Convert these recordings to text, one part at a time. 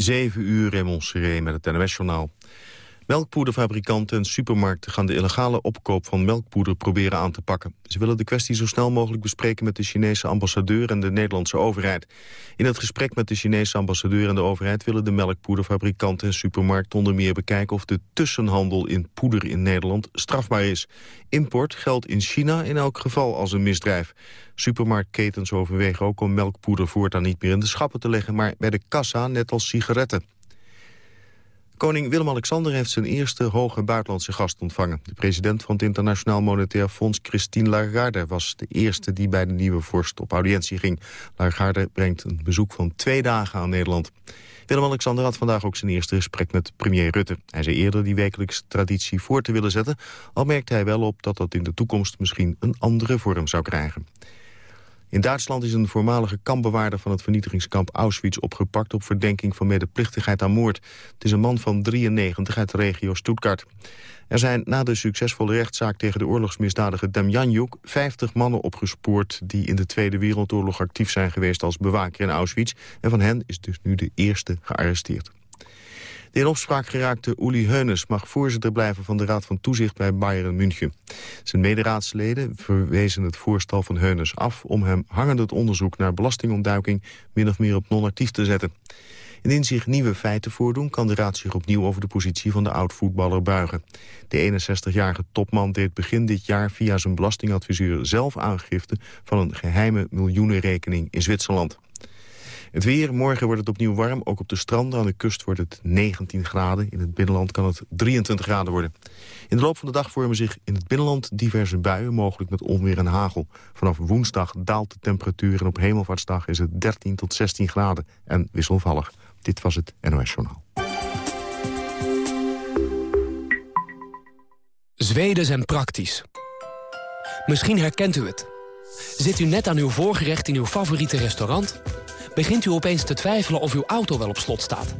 7 uur, Raymond Seré met het NOS-journaal. Melkpoederfabrikanten en supermarkten gaan de illegale opkoop van melkpoeder proberen aan te pakken. Ze willen de kwestie zo snel mogelijk bespreken met de Chinese ambassadeur en de Nederlandse overheid. In het gesprek met de Chinese ambassadeur en de overheid willen de melkpoederfabrikanten en supermarkten onder meer bekijken of de tussenhandel in poeder in Nederland strafbaar is. Import geldt in China in elk geval als een misdrijf. Supermarktketens overwegen ook om melkpoeder voortaan niet meer in de schappen te leggen, maar bij de kassa net als sigaretten. Koning Willem-Alexander heeft zijn eerste hoge buitenlandse gast ontvangen. De president van het Internationaal Monetair Fonds, Christine Lagarde... was de eerste die bij de nieuwe vorst op audiëntie ging. Lagarde brengt een bezoek van twee dagen aan Nederland. Willem-Alexander had vandaag ook zijn eerste gesprek met premier Rutte. Hij zei eerder die wekelijkse traditie voor te willen zetten... al merkte hij wel op dat dat in de toekomst misschien een andere vorm zou krijgen. In Duitsland is een voormalige kampbewaarder van het vernietigingskamp Auschwitz opgepakt op verdenking van medeplichtigheid aan moord. Het is een man van 93 uit de regio Stuttgart. Er zijn na de succesvolle rechtszaak tegen de oorlogsmisdadiger Demjanjuk 50 mannen opgespoord die in de Tweede Wereldoorlog actief zijn geweest als bewaker in Auschwitz. En van hen is dus nu de eerste gearresteerd. De in opspraak geraakte Uli Heunes mag voorzitter blijven van de Raad van Toezicht bij Bayern München. Zijn mederaadsleden verwezen het voorstel van Heunes af om hem hangende het onderzoek naar belastingontduiking min of meer op non-actief te zetten. Indien zich nieuwe feiten voordoen, kan de raad zich opnieuw over de positie van de oud-voetballer buigen. De 61-jarige topman deed begin dit jaar via zijn belastingadviseur zelf aangifte van een geheime miljoenenrekening in Zwitserland. Het weer, morgen wordt het opnieuw warm. Ook op de stranden aan de kust wordt het 19 graden. In het binnenland kan het 23 graden worden. In de loop van de dag vormen zich in het binnenland diverse buien... mogelijk met onweer en hagel. Vanaf woensdag daalt de temperatuur... en op hemelvaartsdag is het 13 tot 16 graden en wisselvallig. Dit was het NOS Journaal. Zweden zijn praktisch. Misschien herkent u het. Zit u net aan uw voorgerecht in uw favoriete restaurant begint u opeens te twijfelen of uw auto wel op slot staat.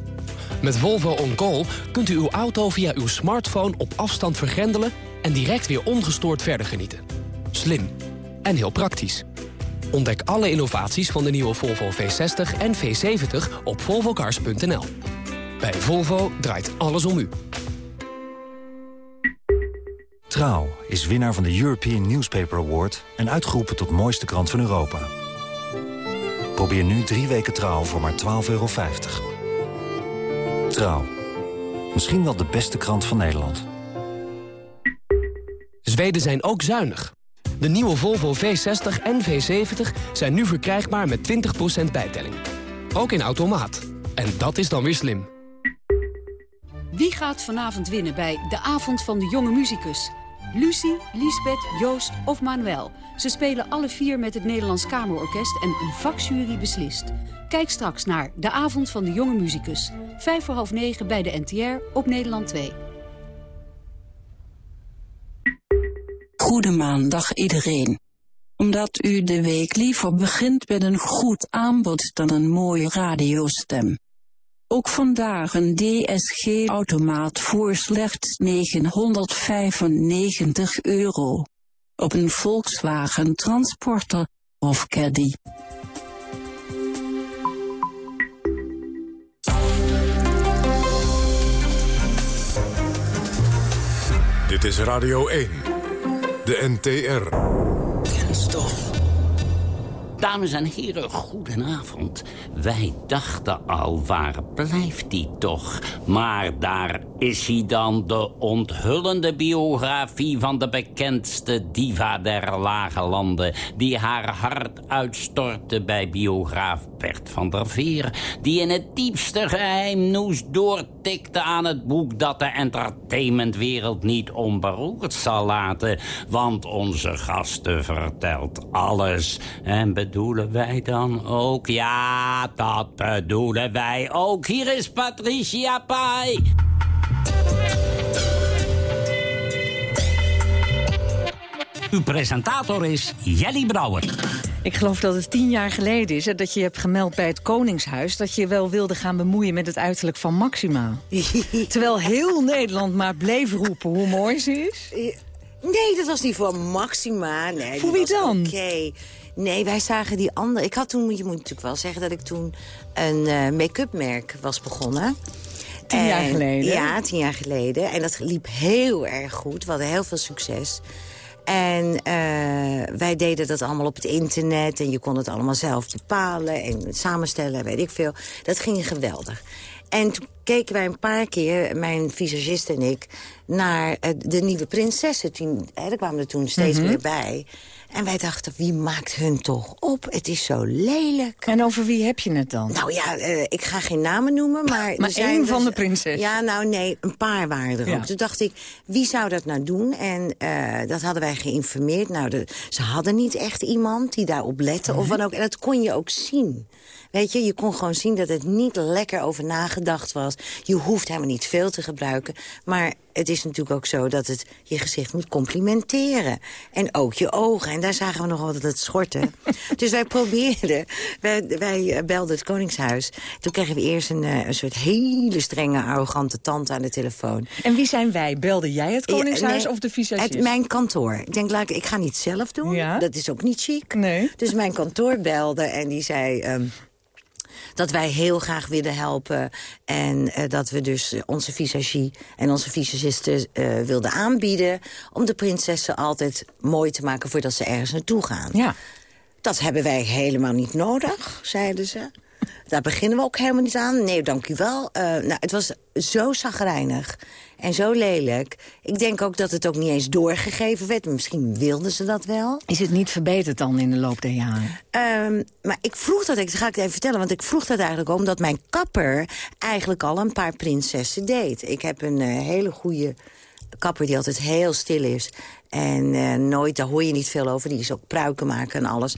Met Volvo On Call kunt u uw auto via uw smartphone op afstand vergrendelen... en direct weer ongestoord verder genieten. Slim en heel praktisch. Ontdek alle innovaties van de nieuwe Volvo V60 en V70 op volvocars.nl. Bij Volvo draait alles om u. Trouw is winnaar van de European Newspaper Award... en uitgeroepen tot mooiste krant van Europa. Probeer nu drie weken trouw voor maar 12,50 euro. Trouw. Misschien wel de beste krant van Nederland. Zweden zijn ook zuinig. De nieuwe Volvo V60 en V70 zijn nu verkrijgbaar met 20% bijtelling. Ook in automaat. En dat is dan weer slim. Wie gaat vanavond winnen bij De Avond van de Jonge Muzikus? Lucie, Lisbeth, Joost of Manuel. Ze spelen alle vier met het Nederlands Kamerorkest en een vakjury beslist. Kijk straks naar De Avond van de Jonge Muzikus. Vijf voor half negen bij de NTR op Nederland 2. Goede maandag iedereen. Omdat u de week liever begint met een goed aanbod dan een mooie radiostem. Ook vandaag een DSG-automaat voor slechts 995 euro. Op een Volkswagen Transporter of Caddy. Dit is Radio 1, de NTR. Dames en heren, goedenavond. Wij dachten al, waar blijft die toch? Maar daar is hij dan, de onthullende biografie... van de bekendste diva der lage landen... die haar hart uitstortte bij biograaf Bert van der Veer... die in het diepste geheim noes doortikte aan het boek... dat de entertainmentwereld niet onberoerd zal laten. Want onze gasten vertelt alles en bedoelen wij dan ook? Ja, dat bedoelen wij ook. Hier is Patricia Pai. Uw presentator is Jelly Brouwer. Ik geloof dat het tien jaar geleden is dat je hebt gemeld bij het Koningshuis... dat je wel wilde gaan bemoeien met het uiterlijk van Maxima. Terwijl heel Nederland maar bleef roepen hoe mooi ze is. Nee, dat was niet voor Maxima. Nee, voor wie dan? Oké. Nee, wij zagen die andere... Ik had toen, je moet natuurlijk wel zeggen dat ik toen een uh, make-up merk was begonnen. Tien jaar geleden? Ja, tien jaar geleden. En dat liep heel erg goed. We hadden heel veel succes. En uh, wij deden dat allemaal op het internet. En je kon het allemaal zelf bepalen en samenstellen, weet ik veel. Dat ging geweldig. En toen keken wij een paar keer, mijn visagist en ik... naar uh, de nieuwe prinsessen. Toen, hè, daar kwamen er toen steeds Mhm. meer bij. En wij dachten, wie maakt hun toch op? Het is zo lelijk. En over wie heb je het dan? Nou ja, uh, ik ga geen namen noemen, maar... Maar er zijn één dus- van de prinsessen? Ja, nou nee, een paar waren er Ja. ook. Toen dacht ik, wie zou dat nou doen? En uh, dat hadden wij geïnformeerd. Nou, de, ze hadden niet echt iemand die daarop lette of wat ook. En dat kon je ook zien. Weet je, je kon gewoon zien dat het niet lekker over nagedacht was. Je hoeft helemaal niet veel te gebruiken. Maar het is natuurlijk ook zo dat het je gezicht moet complimenteren. En ook je ogen. En daar zagen we nog altijd het schorten. dus wij probeerden. Wij, wij eh, belden het Koningshuis. Toen kregen we eerst een, eh, een soort hele strenge, arrogante tante aan de telefoon. En wie zijn wij? Belde jij het Koningshuis Ja, nee, of de visagist? Het, mijn kantoor. Ik denk, laat ik, ik ga niet zelf doen. Ja? Dat is ook niet chic. Nee. Dus mijn kantoor belde en die zei... ehm, dat wij heel graag willen helpen. En uh, dat we dus onze visagie en onze visagisten uh, wilden aanbieden... om de prinsessen altijd mooi te maken voordat ze ergens naartoe gaan. Ja. Dat hebben wij helemaal niet nodig, zeiden ze. Daar beginnen we ook helemaal niet aan. Nee, dank u wel. Uh, nou, het was zo zagrijnig en zo lelijk. Ik denk ook dat het ook niet eens doorgegeven werd. Misschien wilden ze dat wel. Is het niet verbeterd dan in de loop der jaren? Um, maar ik vroeg dat, ik, dat ga ik even vertellen... want ik vroeg dat eigenlijk omdat mijn kapper... eigenlijk al een paar prinsessen deed. Ik heb een uh, hele goede kapper die altijd heel stil is. En uh, nooit, daar hoor je niet veel over. Die is ook pruiken maken en alles.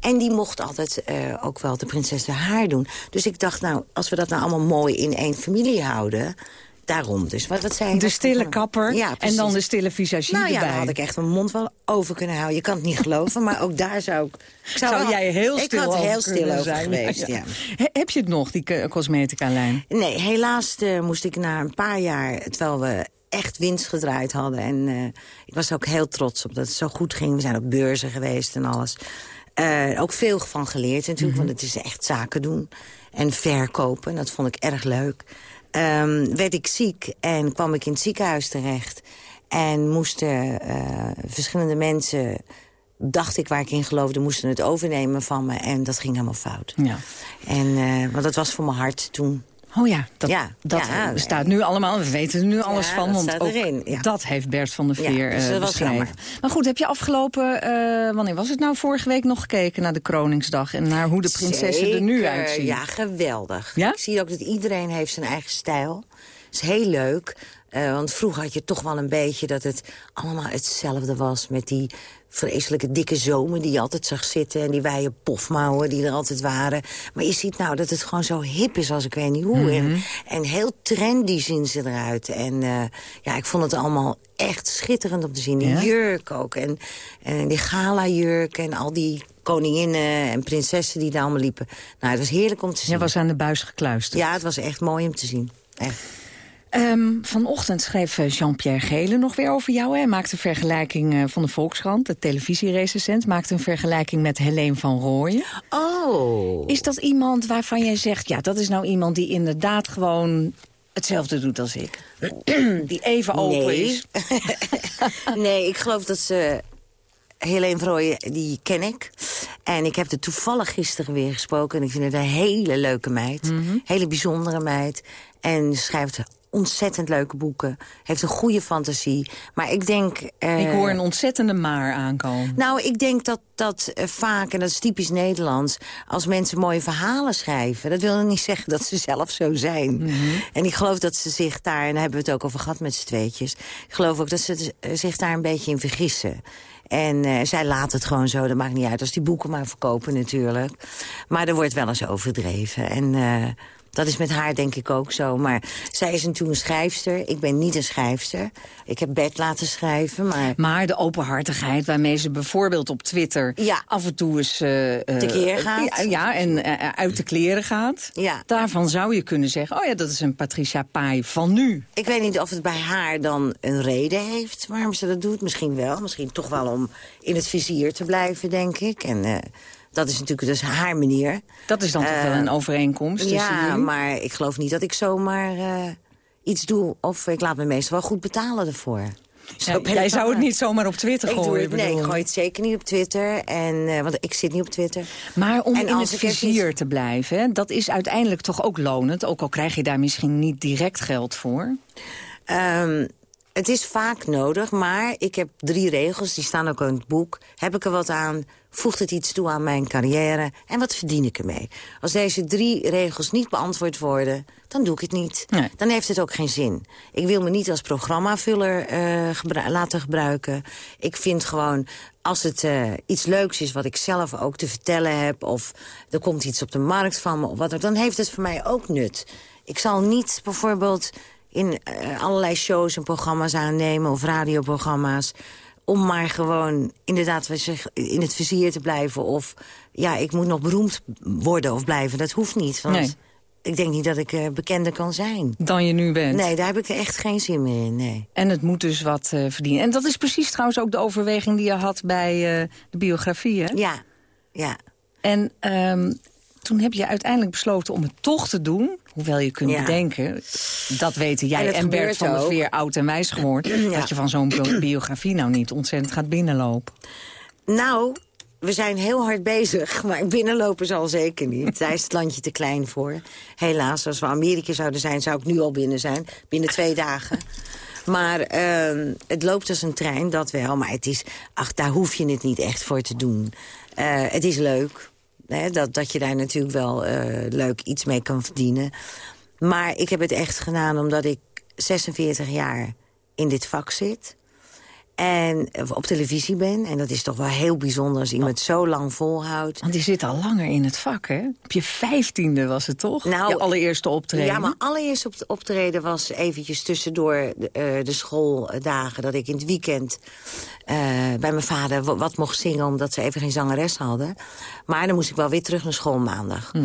En die mocht altijd uh, ook wel de prinses haar haar doen. Dus ik dacht, nou, als we dat nou allemaal mooi in één familie houden... Daarom dus. Wat, wat zei je? De stille kapper ja, en dan de stille visagie nou, ja, erbij. dan had ik echt mijn mond wel over kunnen houden. Je kan het niet geloven, maar ook daar zou ik... ik zou, jij heel stil Ik had heel stil over zijn. geweest, ja. ja. Heb je het nog, die cosmetica-lijn? Nee, helaas uh, moest ik na een paar jaar... terwijl we echt winst gedraaid hadden. En uh, ik was ook heel trots op dat het zo goed ging. We zijn op beurzen geweest en alles. Uh, ook veel van geleerd natuurlijk, mm -hmm. want het is echt zaken doen. En verkopen, dat vond ik erg leuk. Um, werd ik ziek en kwam ik in het ziekenhuis terecht. En moesten uh, verschillende mensen, dacht ik waar ik in geloofde... moesten het overnemen van me en dat ging helemaal fout. Ja. En, uh, want dat was voor mijn hart toen... Oh ja, dat, ja, dat ja, staat nu allemaal. We weten er nu alles ja, van. Dat want ook dat heeft Bert van der Veer dus uh, was beschreven. Maar goed, heb je afgelopen, uh, wanneer was het nou, vorige week nog gekeken naar de Kroningsdag... en naar hoe de prinsessen Zeker, er nu uitzien? Ja, geweldig. Ik zie ook dat iedereen heeft zijn eigen stijl. is heel leuk. Uh, want vroeger had je toch wel een beetje dat het allemaal hetzelfde was... met die vreselijke dikke zomen die je altijd zag zitten... en die wijde pofmouwen die er altijd waren. Maar je ziet nou dat het gewoon zo hip is als ik weet niet hoe. Mhm. Mm -hmm. en, en heel trendy zien ze eruit. En uh, ja, ik vond het allemaal echt schitterend om te zien. Die Ja? jurk ook. En, en die gala-jurk en al die koninginnen en prinsessen die daar allemaal liepen. Nou, het was heerlijk om te zien. Jij was aan de buis gekluisterd. Ja, het was echt mooi om te zien. Echt. Um, vanochtend schreef eh, Jean-Pierre Gele nog weer over jou. Hij maakte een vergelijking uh, van de Volkskrant, de televisierecensent... maakte een vergelijking met Helene van Rooyen. Oh. Is dat iemand waarvan jij zegt... ja, dat is nou iemand die inderdaad gewoon hetzelfde doet als ik? die even open nee. is? nee, ik geloof dat ze... Helene Vrooien, die ken ik. En ik heb er toevallig gisteren weer gesproken. En ik vind het een hele leuke meid. Mhm. Mm -hmm. Hele bijzondere meid. En schrijft ontzettend leuke boeken. Heeft een goede fantasie. Maar ik denk... Uh, ik hoor een ontzettende maar aankomen. Nou, ik denk dat dat uh, vaak, en dat is typisch Nederlands... als mensen mooie verhalen schrijven... dat wil niet zeggen dat ze zelf zo zijn. Mhm. Mm -hmm. En ik geloof dat ze zich daar... en daar hebben we het ook over gehad met z'n tweetjes... ik geloof ook dat ze zich daar een beetje in vergissen. En uh, zij laat het gewoon zo, dat maakt niet uit. Als die boeken maar verkopen natuurlijk. Maar er wordt wel eens overdreven. En Dat is met haar denk ik ook zo. Maar zij is natuurlijk een schrijfster. Ik ben niet een schrijfster. Ik heb bed laten schrijven, maar... Maar de openhartigheid waarmee ze bijvoorbeeld op Twitter... Ja. af en toe eens... Uh, Tekeer gaat. Ja, ja en uh, uit de kleren gaat. Ja. Daarvan zou je kunnen zeggen... oh ja, dat is een Patricia Pai van nu. Ik weet niet of het bij haar dan een reden heeft waarom ze dat doet. Misschien wel. Misschien toch wel om in het vizier te blijven, denk ik. En... Dat is natuurlijk dus haar manier. Dat is dan toch wel een overeenkomst Ja, jullie? maar ik geloof niet dat ik zomaar uh, iets doe. Of ik laat me meestal wel goed betalen ervoor. Ja, jij zou het niet zomaar op Twitter ik gooien? Het, nee, ik gooi het zeker niet op Twitter. En, uh, want ik zit niet op Twitter. Maar om en in het vizier iets... te blijven, hè, dat is uiteindelijk toch ook lonend? Ook al krijg je daar misschien niet direct geld voor. Um, het is vaak nodig, maar ik heb drie regels, die staan ook in het boek. Heb ik er wat aan, voegt het iets toe aan mijn carrière en wat verdien ik ermee? Als deze drie regels niet beantwoord worden, dan doe ik het niet. Nee. Dan heeft het ook geen zin. Ik wil me niet als programmavuller uh, gebru laten gebruiken. Ik vind gewoon, als het uh, iets leuks is wat ik zelf ook te vertellen heb... of er komt iets op de markt van me, of wat, dan heeft het voor mij ook nut. Ik zal niet bijvoorbeeld in uh, allerlei shows en programma's aannemen... of radioprogramma's, om maar gewoon inderdaad in het vizier te blijven... of ja, ik moet nog beroemd worden of blijven. Dat hoeft niet, want nee. ik denk niet dat ik uh, bekender kan zijn. Dan je nu bent? Nee, daar heb ik echt geen zin meer in, nee. En het moet dus wat uh, verdienen. En dat is precies trouwens ook de overweging die je had bij de biografie, hè? Ja, ja. En um, toen heb je uiteindelijk besloten om het toch te doen... Hoewel je kunt Ja. bedenken, dat weten jij En Bert van der ook. Veer oud en wijs geworden... Ja. dat je van zo'n bio- biografie nou niet ontzettend gaat binnenlopen. Nou, we zijn heel hard bezig, maar binnenlopen zal zeker niet. Daar is het landje te klein voor. Helaas, als we Amerika zouden zijn, zou ik nu al binnen zijn. Binnen twee dagen. Maar uh, het loopt als een trein, dat wel. Maar het is, ach, daar hoef je het niet echt voor te doen. Uh, het is leuk. Dat, dat je daar natuurlijk wel uh, leuk iets mee kan verdienen. Maar ik heb het echt gedaan omdat ik 46 jaar in dit vak zit. En op televisie ben. En dat is toch wel heel bijzonder als iemand zo lang volhoudt. Want die zit al langer in het vak, hè? Op je vijftiende was het toch? Nou, je allereerste optreden. Ja, maar allereerst op optreden was eventjes tussendoor de, uh, de schooldagen... dat ik in het weekend uh, bij mijn vader wat mocht zingen... omdat ze even geen zangeres hadden. Maar dan moest ik wel weer terug naar school maandag. Hm.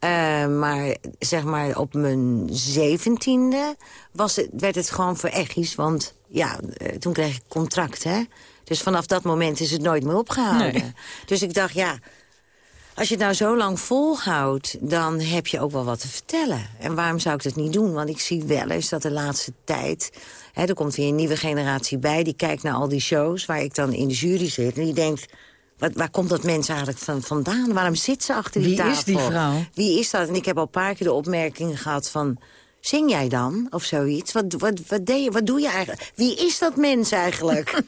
Uh, maar zeg maar op mijn zeventiende was het, werd het gewoon voor echies. Want ja, uh, toen kreeg ik contract, hè. Dus vanaf dat moment is het nooit meer opgehouden. Nee. Dus ik dacht, ja, als je het nou zo lang volhoudt... dan heb je ook wel wat te vertellen. En waarom zou ik dat niet doen? Want ik zie wel eens dat de laatste tijd... Hè, er komt weer een nieuwe generatie bij... die kijkt naar al die shows waar ik dan in de jury zit... en die denkt... Wat, waar komt dat mens eigenlijk van, vandaan? Waarom zit ze achter die Wie tafel? is die vrouw? Wie is dat? En ik heb al een paar keer de opmerking gehad van... Zing jij dan? Of zoiets? Wat, wat, wat, deed je, wat doe je eigenlijk? Wie is dat mens eigenlijk?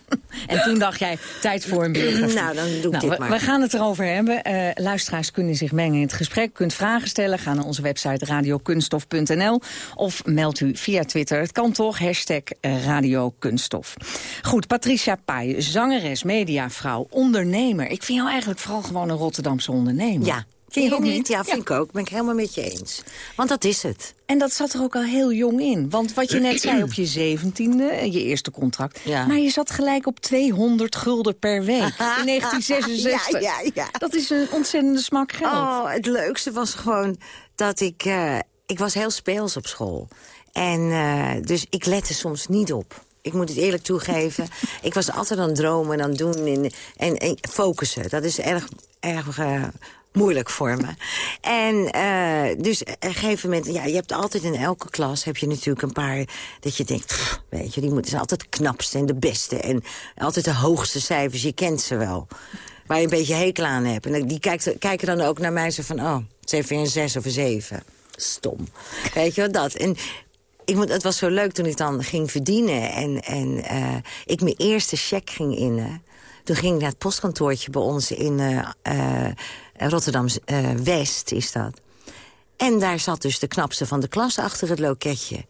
En toen dacht jij, tijd voor een biografie. nou, dan doe ik Nou, dit we, maar. we gaan het erover hebben. Uh, luisteraars kunnen zich mengen in het gesprek. Kunt vragen stellen. Ga naar onze website radiokunstof.nl. Of meld u via Twitter. Het kan toch. Hashtag uh, radiokunststof. Goed, Patricia Pai. Zangeres, mediavrouw, ondernemer. Ik vind jou eigenlijk vooral gewoon een Rotterdamse ondernemer. Ja. Vind je ook niet? Ja, vind ik ook. Ben ik helemaal met je eens. Want dat is het. En dat zat er ook al heel jong in. Want wat je net zei op je zeventiende, je eerste contract... Ja. maar je zat gelijk op 200 gulden per week in 1966. Ja, ja, ja. Dat is een ontzettende smak geld. Oh, het leukste was gewoon dat ik... Uh, ik was heel speels op school. En uh, dus ik lette soms niet op. Ik moet het eerlijk toegeven. ik was altijd aan het dromen en aan het doen en, en, en focussen. Dat is erg, erg uh, moeilijk voor me. En uh, dus op een gegeven moment... Ja, je hebt altijd in elke klas heb je natuurlijk een paar... dat je denkt, weet je, die moeten zijn altijd de knapste en de beste. En altijd de hoogste cijfers, je kent ze wel. Waar je een beetje hekel aan hebt. En die kijkt, kijken dan ook naar mij zo van... oh, het even een zes of een zeven. Stom. Weet je wat dat? En ik het was zo leuk toen ik dan ging verdienen... en, en uh, ik mijn eerste cheque ging innen. Toen ging ik naar het postkantoortje bij ons in... Rotterdam-West is dat. En daar zat dus de knapste van de klas achter het loketje.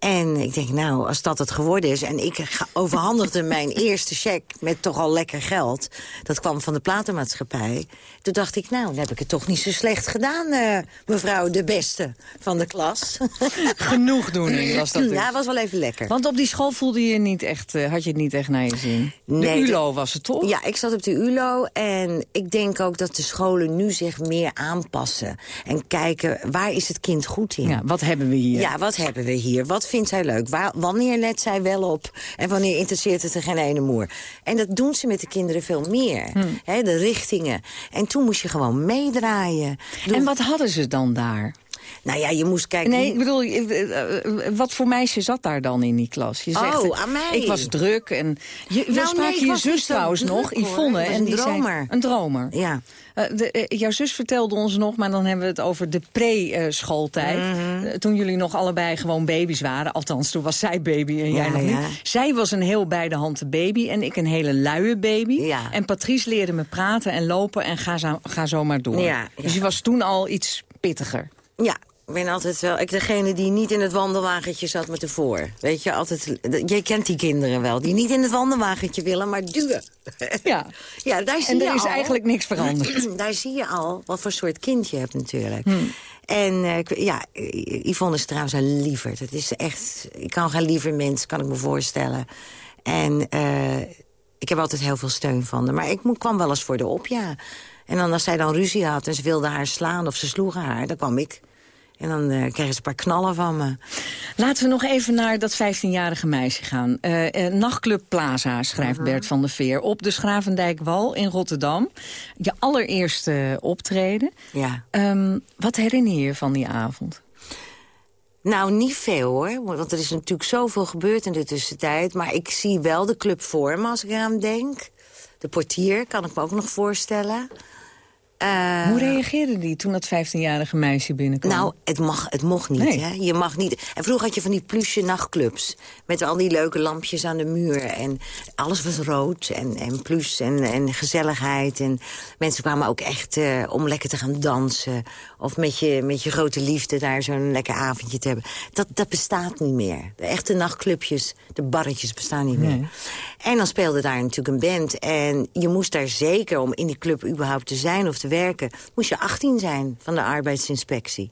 En ik denk, nou, als dat het geworden is... en ik overhandigde mijn eerste cheque met toch al lekker geld... dat kwam van de platenmaatschappij. Toen dacht ik, nou, dan heb ik het toch niet zo slecht gedaan... eh, mevrouw de beste van de klas. Genoegdoening was dat dus. Ja, was wel even lekker. Want op die school voelde je niet echt, eh, had je het niet echt naar je zin. De ULO was het toch? Ja, ik zat op de ULO en ik denk ook dat de scholen nu zich meer aanpassen. En kijken, waar is het kind goed in? Ja, wat hebben we hier? Ja, wat hebben we hier? Wat vindt zij leuk? Waar, wanneer let zij wel op? En wanneer interesseert het er geen ene moer? En dat doen ze met de kinderen veel meer. Hmm. De richtingen. En toen moest je gewoon meedraaien. En wat hadden ze dan daar? Nou ja, je moest kijken... Nee, ik bedoel, eh, eh, eh, wat voor meisje zat daar dan in die klas? Je zegt, Oh, aan mij. Ik was druk en... Je, we Nou, spraken nee, je zus trouwens druk, nog. Yvonne. En een die zei- dromer. een dromer. Ja. De, jouw zus vertelde ons nog, maar dan hebben we het over de pre-schooltijd. Mhm. Toen jullie nog allebei gewoon baby's waren. Althans, toen was zij baby en jij Ja, nog ja. niet. Zij was een heel bij de hand baby en ik een hele luie baby. Ja. En Patrice leerde me praten en lopen en ga zo, ga zo maar door. Dus je was toen al iets pittiger. Ja, ik ben altijd wel... Ik degene die niet in het wandelwagentje zat met de voor. Weet je, altijd... Jij kent die kinderen wel. Die niet in het wandelwagentje willen, maar duwen. Ja. Ja, daar zie En je er is al. eigenlijk niks veranderd. daar zie je al wat voor soort kind je hebt natuurlijk. Hmm. En eh, ja, Yvonne is trouwens een lieverd. Het is echt... Ik kan geen liever mens, kan ik me voorstellen. En eh, ik heb altijd heel veel steun van haar. Maar ik kwam wel eens voor de op, ja. En dan als zij dan ruzie had en ze wilde haar slaan of ze sloegen haar... dan kwam ik. En dan eh, kregen ze een paar knallen van me. Laten we nog even naar dat 15-jarige meisje gaan. Eh, eh, Nachtclub Plaza, schrijft Mhm. Bert van der Veer. Op de Schravendijkwal in Rotterdam. Je allereerste optreden. Ja. Ehm, wat herinner je je van die avond? Nou, niet veel hoor. Want er is natuurlijk zoveel gebeurd in de tussentijd. Maar ik zie wel de club voor me als ik eraan denk. De portier kan ik me ook nog voorstellen. Eh, Hoe reageerde die toen dat 15-jarige meisje binnenkwam? Nou, het, mag, het mocht niet, Nee. hè? Je mag niet. En vroeger had je van die pluche nachtclubs. Met al die leuke lampjes aan de muur. En alles was rood en, en pluche en, en gezelligheid. En mensen kwamen ook echt eh, om lekker te gaan dansen. Of met je, met je grote liefde daar zo'n lekker avondje te hebben. Dat, dat bestaat niet meer. De echte nachtclubjes, de barretjes bestaan niet meer. En dan speelde daar natuurlijk een band. En je moest daar zeker, om in die club überhaupt te zijn of te werken... moest je 18 zijn van de arbeidsinspectie.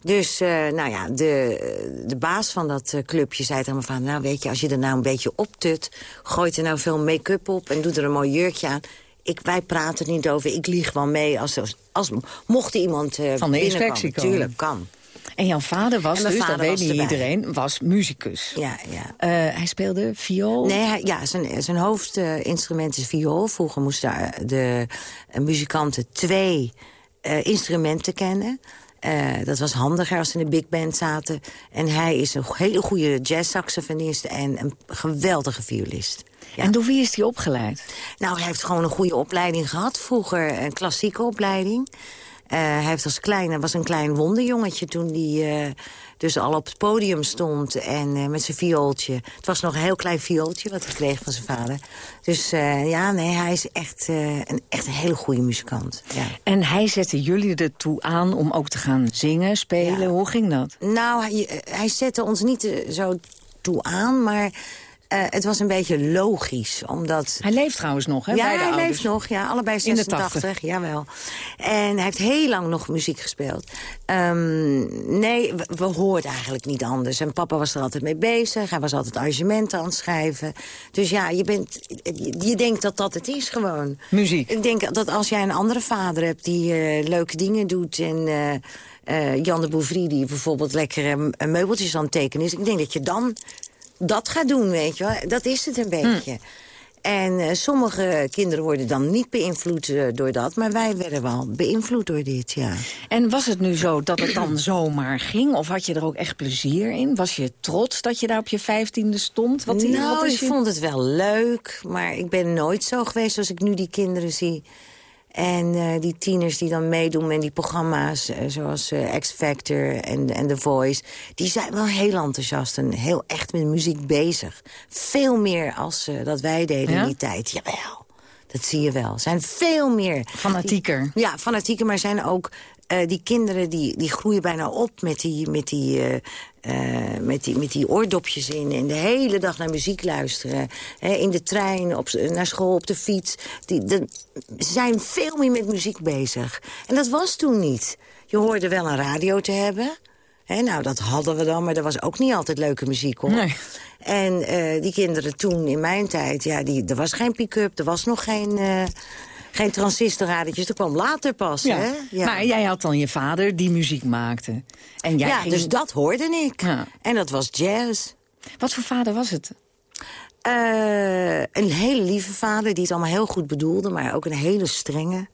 Dus, eh, nou ja, de, de baas van dat eh, clubje zei tegen me van... nou, weet je, als je er nou een beetje optut... gooit er nou veel make-up op en doet er een mooi jurkje aan... Ik, wij praten er niet over, ik lieg wel mee. Als, als, als, mocht iemand eh Van de inspectie komen. Tuurlijk, kan. En jouw vader was dus, dat weet niet erbij. iedereen, was muzikus. Ja, ja. Eh, hij speelde viool. Nee, hij- ja, zijn, zijn hoofdinstrument is viool. Vroeger moesten de muzikanten twee eh, instrumenten kennen. Eh, dat was handiger als ze in de big band zaten. En hij is een hele goede jazzsaxofonist en een geweldige violist. Ja. En door wie is hij opgeleid? Nou, hij heeft gewoon een goede opleiding gehad. Vroeger een klassieke opleiding. Eh, hij heeft als kleine, was een klein wonderjongetje toen hij eh, dus al op het podium stond. En eh, met zijn viooltje. Het was nog een heel klein viooltje wat hij kreeg van zijn vader. Dus ja, nee, hij is echt, een, echt een hele goede muzikant. Ja. En hij zette jullie ertoe aan om ook te gaan zingen, spelen. Ja. Hoe ging dat? Nou, hij, hij zette ons niet zo toe aan, maar eh, het was een beetje logisch. Omdat Hij leeft trouwens nog, hè? ja, hij ouders. leeft nog. Ja, allebei In de 86, 80. jawel. En hij heeft heel lang nog muziek gespeeld. Ehm, nee, we, we hoorden eigenlijk niet anders. En papa was er altijd mee bezig. Hij was altijd arrangementen aan het schrijven. Dus ja, je, bent, je, je denkt dat dat het is gewoon. Muziek. Ik denk dat als jij een andere vader hebt die eh, leuke dingen doet... en eh, Jan de Bouvry die bijvoorbeeld lekkere eh, meubeltjes aan het tekenen is... ik denk dat je dan dat gaat doen, weet je wel. Dat is het een beetje. En eh, sommige kinderen worden dan niet beïnvloed eh, door dat... maar wij werden wel beïnvloed door dit, ja. En was het nu zo dat het dan zomaar ging? Of had je er ook echt plezier in? Was je trots dat je daar op je vijftiende stond? Wat, nou, wat ik je... vond het wel leuk, maar ik ben nooit zo geweest zoals ik nu die kinderen zie. En eh, die tieners die dan meedoen met die programma's... eh, zoals eh, X Factor en, en The Voice... die zijn wel heel enthousiast en heel echt met muziek bezig. Veel meer als dat wij deden Ja? in die tijd. Jawel, dat zie je wel. zijn veel meer... Fanatieker. Ja, fanatieker, maar zijn ook eh, die kinderen die, die groeien bijna op met die, met die, eh, eh, met die, met die oordopjes in. En de hele dag naar muziek luisteren. Hè, in de trein, op, naar school, op de fiets. Die, de, zijn veel meer met muziek bezig. En dat was toen niet. Je hoorde wel een radio te hebben. Hè, nou, dat hadden we dan, maar er was ook niet altijd leuke muziek, hoor. Nee. En die kinderen toen, in mijn tijd, ja, die, er was geen pick-up, er was nog geen, geen transistorradiootjes. Dat kwam later pas, Ja. hè? Ja. Maar jij had dan je vader die muziek maakte. En jij ja, ging... dus dat hoorde ik. Ja. En dat was jazz. Wat voor vader was het? Eh, een hele lieve vader die het allemaal heel goed bedoelde... maar ook een hele strenge...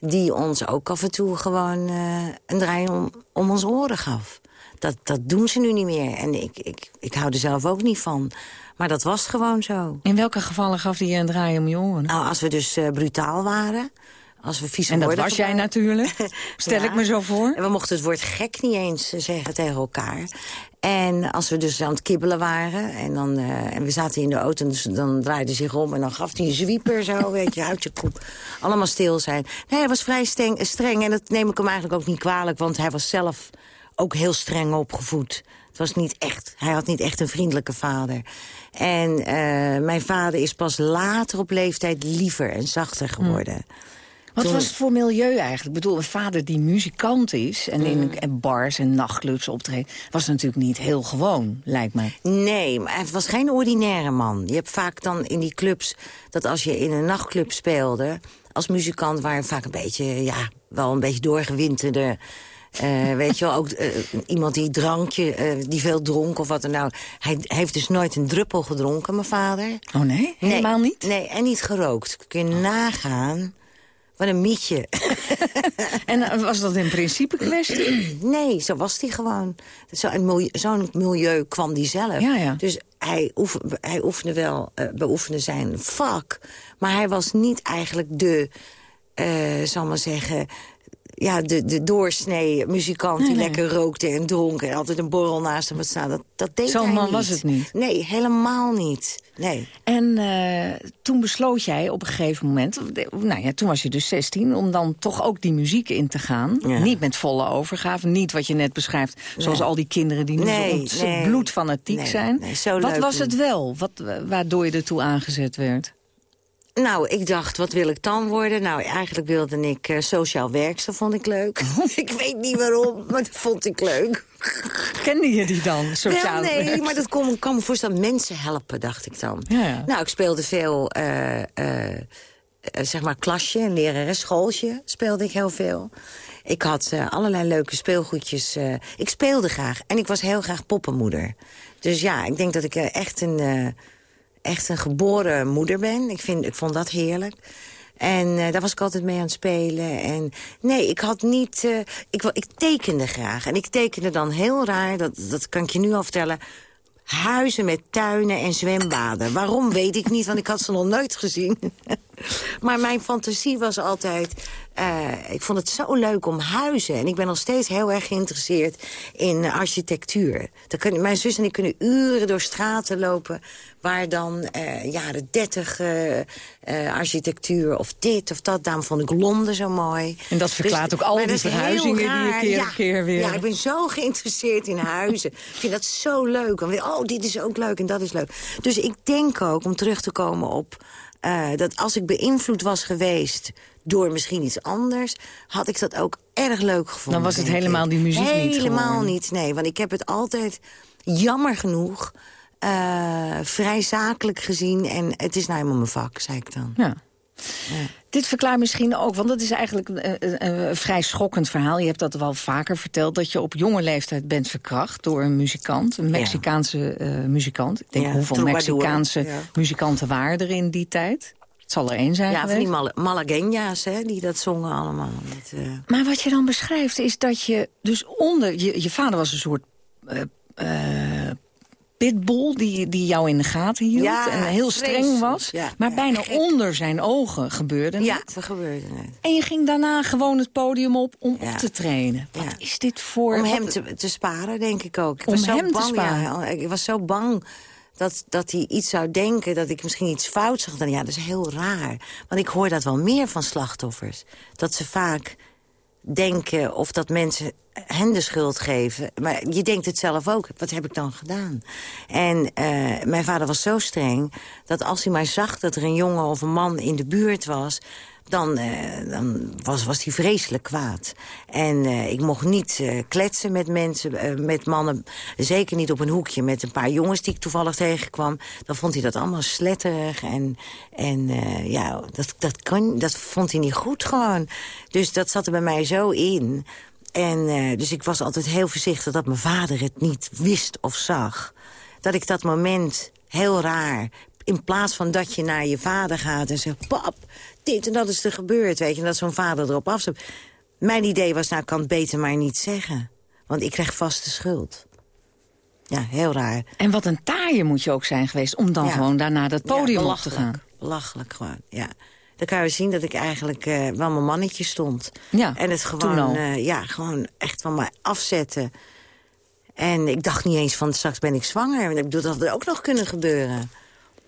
die ons ook af en toe gewoon eh, een draai om, om ons oren gaf. Dat, dat doen ze nu niet meer. En ik, ik, ik hou er zelf ook niet van. Maar dat was gewoon zo. In welke gevallen gaf hij je een draai om je oren? Nou, als we dus eh, brutaal waren... Als we vieze en dat was jij natuurlijk. Stel Ja. ik me zo voor. En we mochten het woord gek niet eens eh, zeggen tegen elkaar. En als we dus aan het kibbelen waren... en, dan, eh, en we zaten in de auto, dus dan draaide hij zich om... en dan gaf hij een zwieper zo, weet je, uit je kop. Allemaal stil zijn. Nee, hij was vrij streng, streng en dat neem ik hem eigenlijk ook niet kwalijk... want hij was zelf ook heel streng opgevoed. Het was niet echt, hij had niet echt een vriendelijke vader. En eh, mijn vader is pas later op leeftijd liever en zachter geworden. Wat Toen- was het voor milieu eigenlijk? Ik bedoel, een vader die muzikant is en in en bars en nachtclubs optreedt... was natuurlijk niet heel gewoon, lijkt mij. Nee, maar het was geen ordinaire man. Je hebt vaak dan in die clubs... dat als je in een nachtclub speelde... als muzikant waren vaak een beetje... ja, wel een beetje doorgewinterde... eh, weet je wel, ook eh, iemand die drankje, eh, die veel dronk of wat dan nou. Hij heeft dus nooit een druppel gedronken, mijn vader. Oh nee? Helemaal nee, niet? Nee, en niet gerookt. Kun je nagaan. Wat een mietje. En was dat een principe kwestie? Nee, zo was hij gewoon. Zo'n milieu, zo'n milieu kwam die zelf. Ja, ja. Dus hij, oefen, hij oefende wel, beoefende zijn vak. Maar hij was niet eigenlijk de, zal maar zeggen... Ja, de, de doorsnee muzikant die Nee, nee. lekker rookte en dronk... en altijd een borrel naast hem had staan. Dat, dat deed Zo'n man niet. was het niet? Nee, helemaal niet. Nee. En eh, toen besloot jij op een gegeven moment... nou ja, toen was je dus 16... om dan toch ook die muziek in te gaan. Ja. Niet met volle overgave, niet wat je net beschrijft... zoals al die kinderen die nu Nee, zo bloedfanatiek zijn. wat was niet. het wel, wat, waardoor je ertoe aangezet werd? Nou, ik dacht, wat wil ik dan worden? Nou, eigenlijk wilde ik eh, sociaal werkster, vond ik leuk. ik weet niet waarom, maar dat vond ik leuk. Kende je die dan, sociaal Wel, nee, maar dat kon, kan me voorstellen. Mensen helpen, dacht ik dan. Ja, ja. Nou, ik speelde veel, eh, eh, zeg maar, klasje, een lerares, schooltje speelde ik heel veel. Ik had allerlei leuke speelgoedjes. ik speelde graag en ik was heel graag poppenmoeder. Dus ja, ik denk dat ik echt een... echt een geboren moeder ben. Ik, vind, ik vond dat heerlijk. En eh, daar was ik altijd mee aan het spelen. En nee, ik had niet... eh, ik, ik tekende graag. En ik tekende dan heel raar, dat, dat kan ik je nu al vertellen... huizen met tuinen en zwembaden. Waarom, weet ik niet, want ik had ze nog nooit gezien. maar mijn fantasie was altijd... eh, ik vond het zo leuk om huizen. En ik ben nog steeds heel erg geïnteresseerd in architectuur. Dan kunnen, mijn zus en ik kunnen uren door straten lopen... waar dan eh, jaren dertig eh, architectuur of dit of dat. Daarom vond ik Londen zo mooi. En dat verklaart ook al die verhuizingen die je keer op keer weer- Ja, ik ben zo geïnteresseerd in huizen. ik vind dat zo leuk. En weer, oh, dit is ook leuk en dat is leuk. Dus ik denk ook, om terug te komen op... eh, dat als ik beïnvloed was geweest door misschien iets anders... had ik dat ook erg leuk gevonden. Dan was het helemaal die muziek niet Helemaal niet, nee. Want ik heb het altijd, jammer genoeg... eh, vrij zakelijk gezien. En het is nou helemaal mijn vak, zei ik dan. Ja. Dit verklaart misschien ook, want dat is eigenlijk een, een- een vrij schokkend verhaal. Je hebt dat wel vaker verteld, dat je op jonge leeftijd bent verkracht... door een muzikant, een Mexicaanse eh, muzikant. Ik denk, Ja, hoeveel Mexicaanse muzikanten waren er in die tijd? Het zal er één zijn Ja, van geweest. die Mal Malagueña's, hè, die dat zongen allemaal. Met, eh, Maar wat je dan beschrijft is dat je dus onder... Je, je vader was een soort eh, eh, pitbull die, die jou in de gaten hield. Ja, en heel streng was. ja. maar Ja, bijna gek. onder zijn ogen gebeurde ja, het. dat gebeurde net. En je ging daarna gewoon het podium op om Ja. op te trainen. Wat Ja. is dit voor... Om hem te, te sparen, denk ik ook. Ik Om was zo hem te bang, sparen? Ja, ik was zo bang dat, dat hij iets zou denken, dat ik misschien iets fout zag. Dan, ja, dat is heel raar. Want ik hoor dat wel meer van slachtoffers. Dat ze vaak denken of dat mensen hen de schuld geven. Maar je denkt het zelf ook. Wat heb ik dan gedaan? En uh, mijn vader was zo streng dat als hij maar zag dat er een jongen of een man in de buurt was dan, uh, dan was, was hij vreselijk kwaad. En uh, ik mocht niet uh, kletsen met mensen, met mannen. Zeker niet op een hoekje met een paar jongens die ik toevallig tegenkwam. Dan vond hij dat allemaal sletterig. En, en ja, dat, dat, dat vond hij niet goed gewoon. Dus dat zat er bij mij zo in. En dus ik was altijd heel voorzichtig dat mijn vader het niet wist of zag. Dat ik dat moment heel raar in plaats van dat je naar je vader gaat en zegt... pap, dit en dat is er gebeurd, weet je. En dat zo'n vader erop afstapt. Mijn idee was, nou, kan het beter maar niet zeggen. Want ik krijg vast de schuld. Ja, heel raar. En wat een taaie moet je ook zijn geweest... om dan gewoon daarna dat podium ja, op te gaan. Belachelijk gewoon, ja. Dan kan je zien dat ik eigenlijk uh, wel mijn mannetje stond. Ja, en het gewoon, uh, ja, gewoon echt van mij afzetten. En ik dacht niet eens van straks ben ik zwanger. Ik bedoel, dat had ook nog kunnen gebeuren.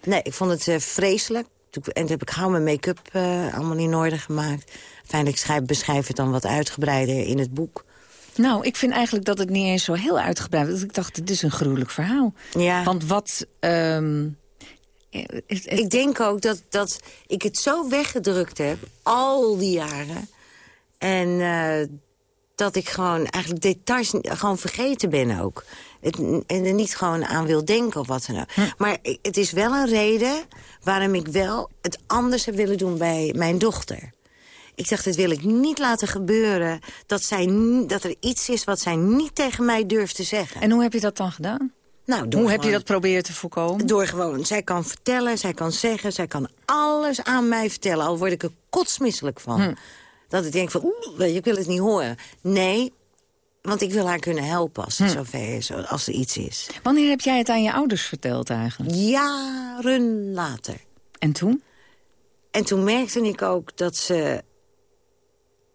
Nee, ik vond het uh, vreselijk. En toen heb ik gauw mijn make-up uh, allemaal in orde gemaakt. Fijn, ik schrijf, beschrijf het dan wat uitgebreider in het boek. Nou, ik vind eigenlijk dat het niet eens zo heel uitgebreid is. Ik dacht, dit is een gruwelijk verhaal. Ja. Want wat... Um, het... Ik denk ook dat, dat ik het zo weggedrukt heb, al die jaren. En uh, dat ik gewoon eigenlijk details gewoon vergeten ben ook. Het, en er niet gewoon aan wil denken of wat dan ook. Hm. Maar het is wel een reden waarom ik wel het anders heb willen doen bij mijn dochter. Ik dacht, dit wil ik niet laten gebeuren. Dat, zij, dat er iets is wat zij niet tegen mij durft te zeggen. En hoe heb je dat dan gedaan? Nou, hoe gewoon, heb je dat proberen te voorkomen? Door gewoon, zij kan vertellen, zij kan zeggen... zij kan alles aan mij vertellen, al word ik er kotsmisselijk van. Hm. Dat ik denk van, oeh, ik wil het niet horen. Nee, want ik wil haar kunnen helpen als het hm. zover is, als er iets is. Wanneer heb jij het aan je ouders verteld eigenlijk? Jaren later. En toen? En toen merkte ik ook dat ze...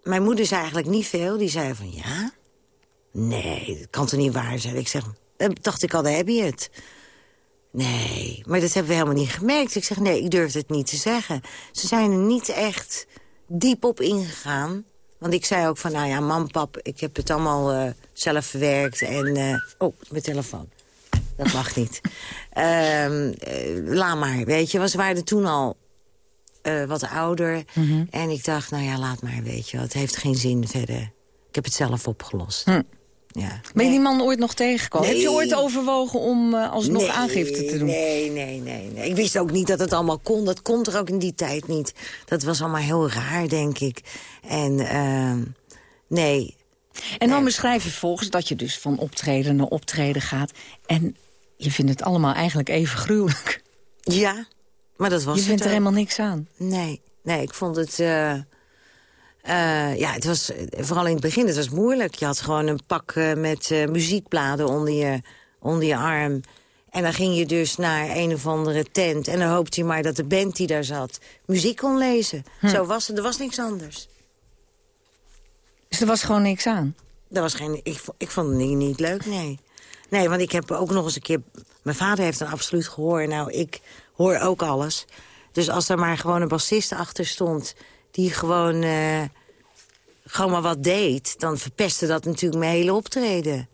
Mijn moeder zei eigenlijk niet veel. Die zei van, ja? Nee, dat kan toch niet waar zijn? Ik zeg, dan dacht ik al, daar heb je het. Nee, maar dat hebben we helemaal niet gemerkt. Ik zeg, nee, ik durf het niet te zeggen. Ze zijn er niet echt diep op ingegaan. Want ik zei ook van, nou ja, mam, pap, ik heb het allemaal uh, zelf verwerkt. En, uh, oh, mijn telefoon. Dat mag niet. Uh, laat maar, weet je. Ze waren toen al wat ouder. Mm -hmm. En ik dacht, nou ja, laat maar, weet je. Het heeft geen zin verder. Ik heb het zelf opgelost. Hm. Ja. Ben je die man ooit nog tegengekomen? Nee. Heb je ooit overwogen om uh, alsnog nee, aangifte te doen? Nee, nee, nee, nee. Ik wist ook niet dat het allemaal kon. Dat kon er ook in die tijd niet. Dat was allemaal heel raar, denk ik. En uh, nee. En dan beschrijf je volgens dat je dus van optreden naar optreden gaat. En je vindt het allemaal eigenlijk even gruwelijk. Ja, maar dat was Je vindt er helemaal niks aan. Nee, nee, ik vond het... Uh, uh, ja, het was vooral in het begin, het was moeilijk. Je had gewoon een pak uh, met uh, muziekbladen onder je, onder je arm. En dan ging je dus naar een of andere tent. En dan hoopte je maar dat de band die daar zat muziek kon lezen. Hm. Zo was het, er was niks anders. Dus er was gewoon niks aan? Er was geen, ik, ik vond het niet, niet leuk, nee. Nee, want ik heb ook nog eens een keer... Mijn vader heeft een absoluut gehoor. Nou, ik hoor ook alles. Dus als er maar gewoon een bassist achter stond die gewoon, uh, gewoon maar wat deed... dan verpestte dat natuurlijk mijn hele optreden.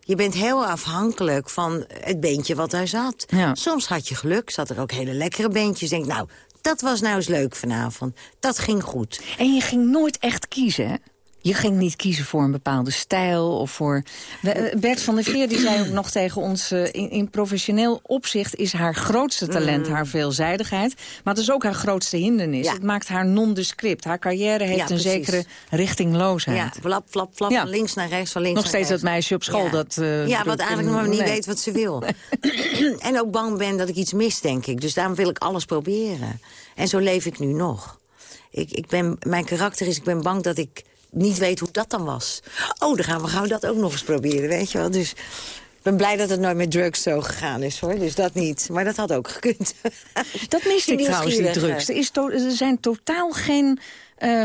Je bent heel afhankelijk van het beentje wat daar zat. Ja. Soms had je geluk, zat er ook hele lekkere beentjes. Denk, nou, dat was nou eens leuk vanavond. Dat ging goed. En je ging nooit echt kiezen, hè? Je ging niet kiezen voor een bepaalde stijl of voor... Bert van der Veer die zei ook nog tegen ons... Uh, in, in, professioneel opzicht is haar grootste talent mm. haar veelzijdigheid. Maar het is ook haar grootste hindernis. Ja. Het maakt haar nondescript. Haar carrière heeft ja, een zekere richtingloosheid. Ja, flap, flap, flap, Ja. van links naar rechts, van links Nog naar steeds dat meisje op school Ja. dat... uh, Ja, wat eigenlijk en- nog niet nee. weet wat ze wil. en ook bang ben dat ik iets mis, denk ik. Dus daarom wil ik alles proberen. En zo leef ik nu nog. Ik, ik ben, mijn karakter is, ik ben bang dat ik niet weet hoe dat dan was. Oh, dan gaan we, gaan we dat ook nog eens proberen, weet je wel. Dus ik ben blij dat het nooit met drugs zo gegaan is, hoor. Dus dat niet. Maar dat had ook gekund. Dat miste ik trouwens, die drugs. Er, is er zijn totaal geen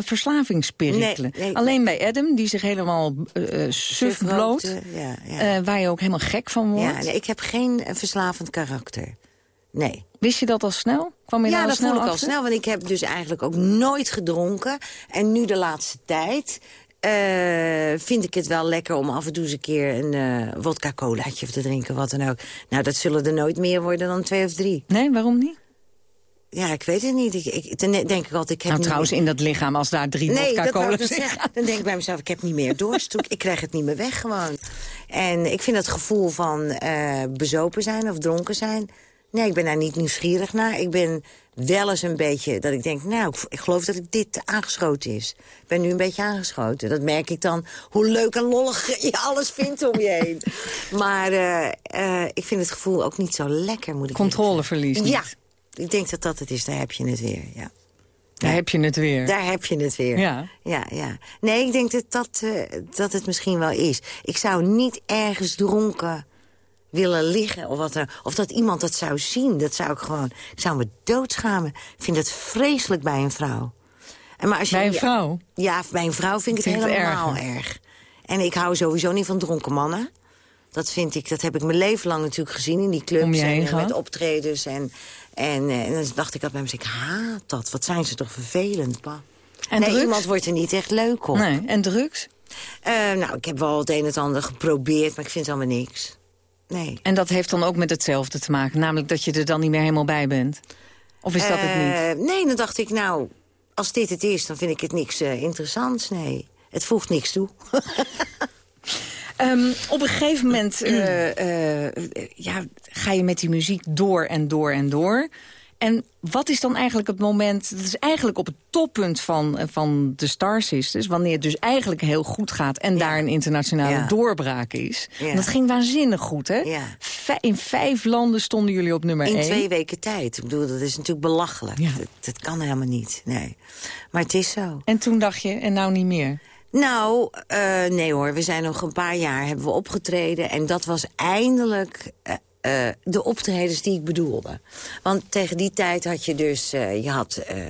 verslavingsperikelen. Nee, nee. Alleen bij Adam, die zich helemaal eh, suf bloot. rookte, Ja, ja. waar je ook helemaal gek van wordt. ja ik heb geen verslavend karakter. Nee. Wist je dat al snel? Kwam je Ja, dat snel ik al snel, want ik heb dus eigenlijk ook nooit gedronken. En nu de laatste tijd eh, vind ik het wel lekker om af en toe eens een keer een uh, wodka colaatje te drinken, wat dan ook. Nou, dat zullen er nooit meer worden dan twee of drie. Nee, waarom niet? Ja, ik weet het niet. Ik, denk ik altijd... Ik heb nou, trouwens, in dat lichaam, als daar drie nee, vodka cola dan denk ik bij mezelf, ik heb niet meer dorst. ik krijg het niet meer weg gewoon. En ik vind het gevoel van uh, bezopen zijn of dronken zijn... Nee, ik ben daar niet nieuwsgierig naar. Ik ben wel eens een beetje dat ik denk, nou, ik geloof dat ik dit aangeschoten is. Ik ben nu een beetje aangeschoten. Dat merk ik dan, hoe leuk en lollig je alles vindt om je heen. maar uh, uh, ik vind het gevoel ook niet zo lekker, moet ik Controleverlies Ja, ik denk dat dat het is. Daar heb je het weer, ja. Daar heb je het weer. Daar heb je het weer. Ja. Ja, ja. Nee, ik denk dat, dat, uh, dat het misschien wel is. Ik zou niet ergens dronken willen liggen. Of, wat er, of dat iemand dat zou zien. Dat zou ik gewoon... Ik zou me doodschamen. Ik vind het vreselijk bij een vrouw. En maar als je, bij een vrouw? Ja, bij een vrouw vind ik het helemaal erg. En ik hou sowieso niet van dronken mannen. Dat vind ik, dat heb ik mijn leven lang natuurlijk gezien in die clubs. en met optredens. En, en, en, dan dacht ik altijd bij mezelf, ik haat dat. Wat zijn ze toch vervelend, pa. En nee, drugs? iemand wordt er niet echt leuk op. Nee, en drugs? Uh, nou, ik heb wel het een en het ander geprobeerd, maar ik vind allemaal niks. Nee. En dat heeft dan ook met hetzelfde te maken? Namelijk dat je er dan niet meer helemaal bij bent? Of is dat het niet? Eh, nee, dan dacht ik, nou, als dit het is, dan vind ik het niks uh, interessants. Nee, het voegt niks toe. um, op een gegeven moment uh, ja, ga je met die muziek door en door en door. En wat is dan eigenlijk het moment... dat is eigenlijk op het toppunt van, eh, van de Star Sisters... wanneer het dus eigenlijk heel goed gaat... en daar een internationale doorbraak is. Dat ging waanzinnig goed, hè? In vijf landen stonden jullie op nummer In één. In twee weken tijd. Ik bedoel, dat is natuurlijk belachelijk. Dat, dat, kan helemaal niet, nee. Maar het is zo. En toen dacht je, en nou niet meer? Nou, uh, nee hoor. We zijn nog een paar jaar hebben we opgetreden. En dat was eindelijk uh, uh, de optredens die ik bedoelde. Want tegen die tijd had je dus... Uh, je had uh,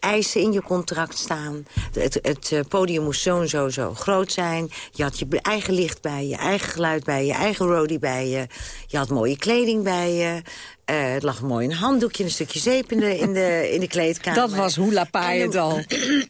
eisen in je contract staan. Het, het podium moest zo en zo, zo groot zijn. Je had je eigen licht bij je, eigen geluid bij je, eigen roadie bij je. Je had mooie kleding bij je. Uh, het lag mooi een handdoekje, een stukje zeep in de, in de, in de kleedkamer. Dat was hoe het al.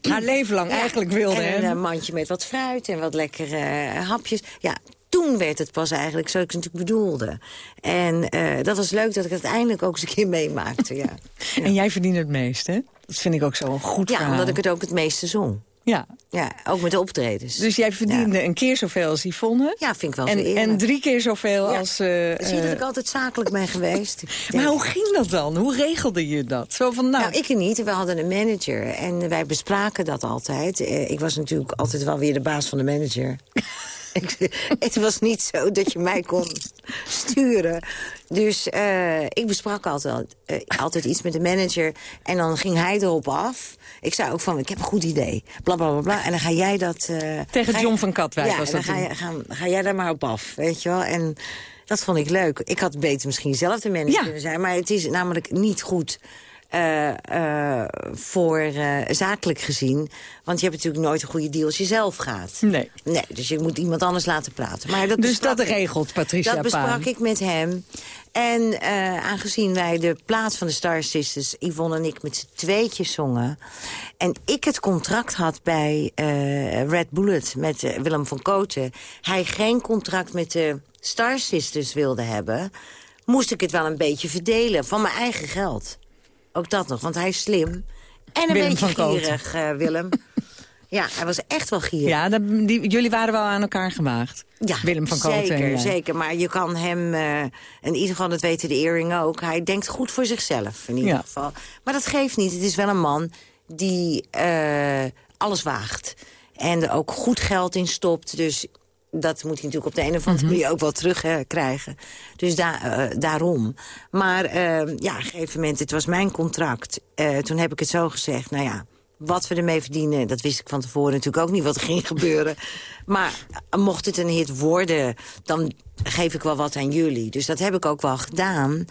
Haar leven lang eigenlijk wilde. En een mandje met wat fruit en wat lekkere hapjes. Ja, toen werd het pas eigenlijk zoals ik het natuurlijk bedoelde. En uh, dat was leuk dat ik het uiteindelijk ook eens een keer meemaakte. Ja. ja. En jij verdient het meest, hè? Dat vind ik ook zo goed Ja, omdat ik het ook het meeste zong. Ja. Ja, ook met de optredens. Dus jij verdiende een keer zoveel als Yvonne? Ja, vind ik wel en, en drie keer zoveel als... Uh, Zie je dat ik altijd zakelijk ben geweest? maar hoe ging dat dan? Hoe regelde je dat? Zo van, nou... nou, ik niet. We hadden een manager en wij bespraken dat altijd. Ik was natuurlijk altijd wel weer de baas van de manager. het was niet zo dat je mij kon sturen. Dus uh, ik besprak altijd, uh, altijd iets met de manager. En dan ging hij erop af. Ik zei ook van, ik heb een goed idee. Bla, bla, bla, bla. En dan ga jij dat... Uh, Tegen John van Katwijk ja, was dat dan ga, je, ga, ga, jij daar maar op af, weet je wel. En dat vond ik leuk. Ik had beter misschien zelf de manager kunnen zijn. Maar het is namelijk niet goed uh, uh, voor uh, zakelijk gezien. Want je hebt natuurlijk nooit een goede deal als je zelf gaat. Nee. Nee, dus je moet iemand anders laten praten. Maar dat dus dat regelt Patricia Dat besprak ik met hem. En aangezien wij de plaats van de Star Sisters... Yvonne en ik met z'n tweetjes zongen... en ik het contract had bij Red Bullet met Willem van Koten... hij geen contract met de Star Sisters wilde hebben... moest ik het wel een beetje verdelen van mijn eigen geld. Ook dat nog, want hij is slim. En een beetje gierig, uh, Willem. ja, hij was echt wel gierig. Ja, dat, die, jullie waren wel aan elkaar gewaagd. Ja, Willem van Koten. Zeker, zeker. Maar je kan hem, uh, in ieder geval, dat weten de Eering ook... hij denkt goed voor zichzelf, in ieder ja. geval. Maar dat geeft niet. Het is wel een man die uh, alles waagt. En er ook goed geld in stopt. Dus dat moet hij natuurlijk op de een of andere manier ook wel terugkrijgen. dus uh, daarom. Maar uh, ja, op een gegeven moment, het was mijn contract. Uh, toen heb ik het zo gezegd, nou ja, wat we ermee verdienen... dat wist ik van tevoren natuurlijk ook niet wat er ging gebeuren. Maar mocht het een hit worden, dan geef ik wel wat aan jullie. Dus dat heb ik ook wel gedaan.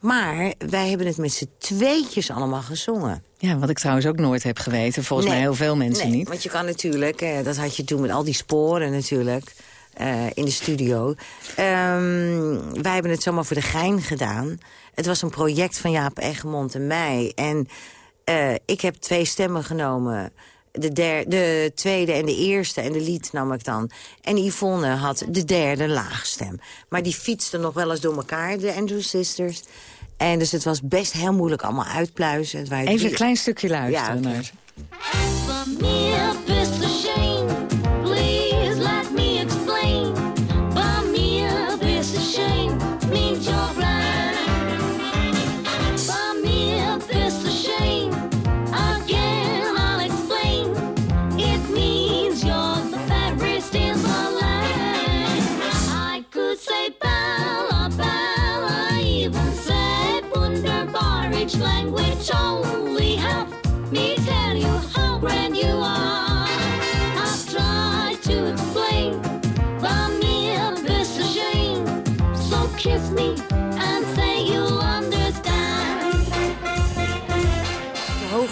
Maar wij hebben het met z'n tweetjes allemaal gezongen. Ja, wat ik trouwens ook nooit heb geweten. Volgens nee, mij heel veel mensen nee, niet. want je kan natuurlijk, eh, dat had je toen met al die sporen natuurlijk... Uh, in de studio. Um, wij hebben het zomaar voor de gein gedaan. Het was een project van Jaap Egmond en mij. En uh, ik heb twee stemmen genomen de, der, de tweede en de eerste en de lied nam ik dan. En Yvonne had de derde laagstem. Maar die fietsten nog wel eens door elkaar, de Andrew Sisters. En dus het was best heel moeilijk allemaal uitpluizen. Het waren Even drie- een klein stukje luisteren. Ja.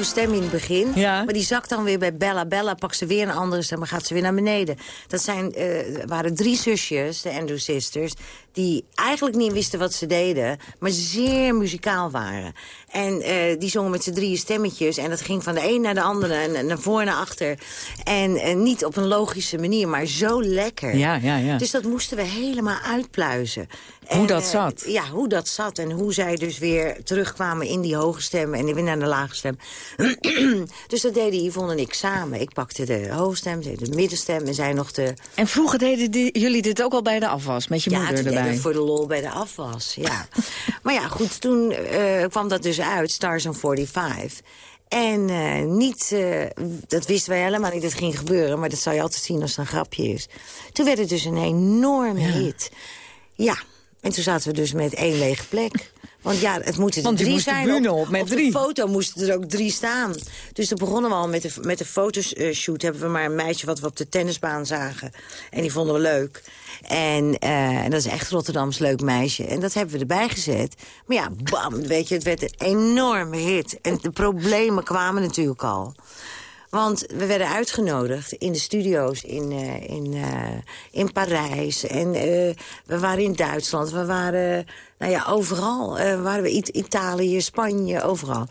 Hoge stem in het begin. Ja. Maar die zakt dan weer bij Bella. Bella pakt ze weer een andere stem, maar gaat ze weer naar beneden. Dat zijn, eh, waren drie zusjes, de Andrew Sisters... die eigenlijk niet wisten wat ze deden... maar zeer muzikaal waren. En eh, die zongen met z'n drieën stemmetjes... en dat ging van de een naar de andere, en naar voor en naar achter. En eh, niet op een logische manier, maar zo lekker. Ja, ja, ja. Dus dat moesten we helemaal uitpluizen. Hoe dat eh, zat. ja, hoe dat zat en hoe zij dus weer terugkwamen in die hoge stem... en weer naar de lage stem. dus dat deden Yvonne en ik samen. Ik pakte de hoge stem, de middenstem en zij nog de... En vroeger deden die- jullie dit ook al bij de afwas, met je ja, moeder erbij. we voor de lol bij de afwas, ja. maar ja, goed, toen eh, kwam dat dus uit, Stars on 45... En eh, niet, dat wisten wij helemaal niet dat ging gebeuren... maar dat zou je altijd zien als het een grapje is. Toen werd het dus een enorme hit. Ja, en toen zaten we dus met één lege plek. Want ja, het moeten er Want drie zijn. op met op drie. de foto moesten er ook drie staan. Dus toen begonnen we al met de, met de fotoshoot. Hebben we maar een meisje wat we op de tennisbaan zagen. En die vonden we leuk. En, eh, en dat is echt Rotterdams leuk meisje. En dat hebben we erbij gezet. Maar ja, bam, weet je, het werd een enorme hit. En de problemen kwamen natuurlijk al. Want we werden uitgenodigd in de studio's in, eh, in, eh, in Parijs. En eh, we waren in Duitsland. We waren nou ja, overal. Waren we It- Italië, Spanje, overal.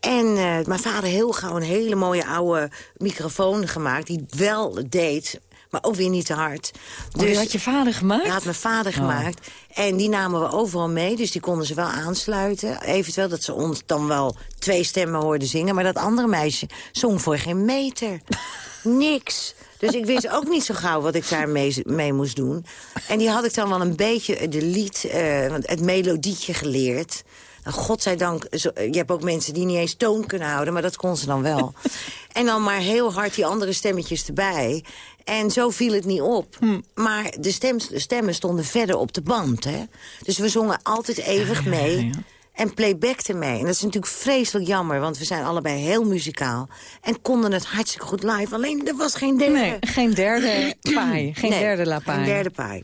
En mijn vader heel gauw een hele mooie oude microfoon gemaakt... die wel deed, maar ook weer niet te hard. Oh, die had je vader gemaakt? Dat had mijn vader gemaakt. En die namen we overal mee, dus die konden ze wel aansluiten. Eventueel dat ze ons dan wel twee stemmen hoorden zingen. Maar dat andere meisje zong voor geen meter. Niks. Dus ik wist ook niet zo gauw wat ik daar mee, mee moest doen. En die had ik dan wel een beetje de lied, eh, want het melodietje geleerd. Nou, godzijdank, zo- je hebt ook mensen die niet eens toon kunnen houden... maar dat kon ze dan wel. en dan maar heel hard die andere stemmetjes erbij. En zo viel het niet op. Maar de, stem, de stemmen stonden verder op de band. Hè? Dus we zongen altijd eeuwig mee. En playbackten mee. En dat is natuurlijk vreselijk jammer, want we zijn allebei heel muzikaal. En konden het hartstikke goed live. Alleen, er was geen derde. Nee, geen derde paai. Geen Nee, derde lapaai. Geen derde paai.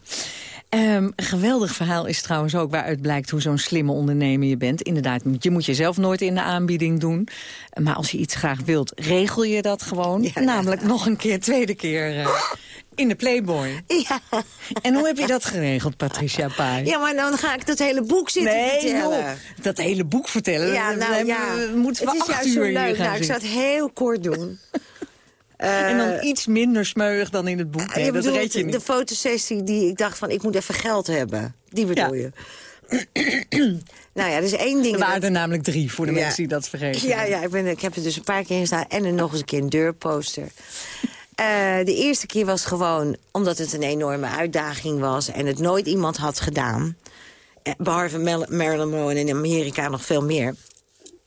Ehm, een geweldig verhaal is trouwens ook waaruit blijkt hoe zo'n slimme ondernemer je bent. Inderdaad, je moet jezelf nooit in de aanbieding doen. Maar als je iets graag wilt, regel je dat gewoon. Namelijk nog een keer, tweede keer eh, in de Playboy. Ja. En hoe heb je dat geregeld, Patricia Pai? ja, maar dan ga ik dat hele boek zitten nee, vertellen. joh, dat hele boek vertellen. Ja, nou ja. we- moeten we het is juist zo leuk. Nou, ik zou het heel kort doen. En dan Eh, iets minder smeuig dan in het boek. Nee, dat bedoelt red je niet. de fotosessie die ik dacht van, ik moet even geld hebben. Die bedoel Ja. je. nou ja, er is één ding... Er waren dat- er namelijk drie, voor de Ja. mensen die dat vergeten. Ja, ja ik, ben, ik heb er dus een paar keer in gestaan. En er nog eens een keer een deurposter. Eh, de eerste keer was gewoon omdat het een enorme uitdaging was... en het nooit iemand had gedaan. Eh, Behalve Marilyn Monroe en in Amerika nog veel meer.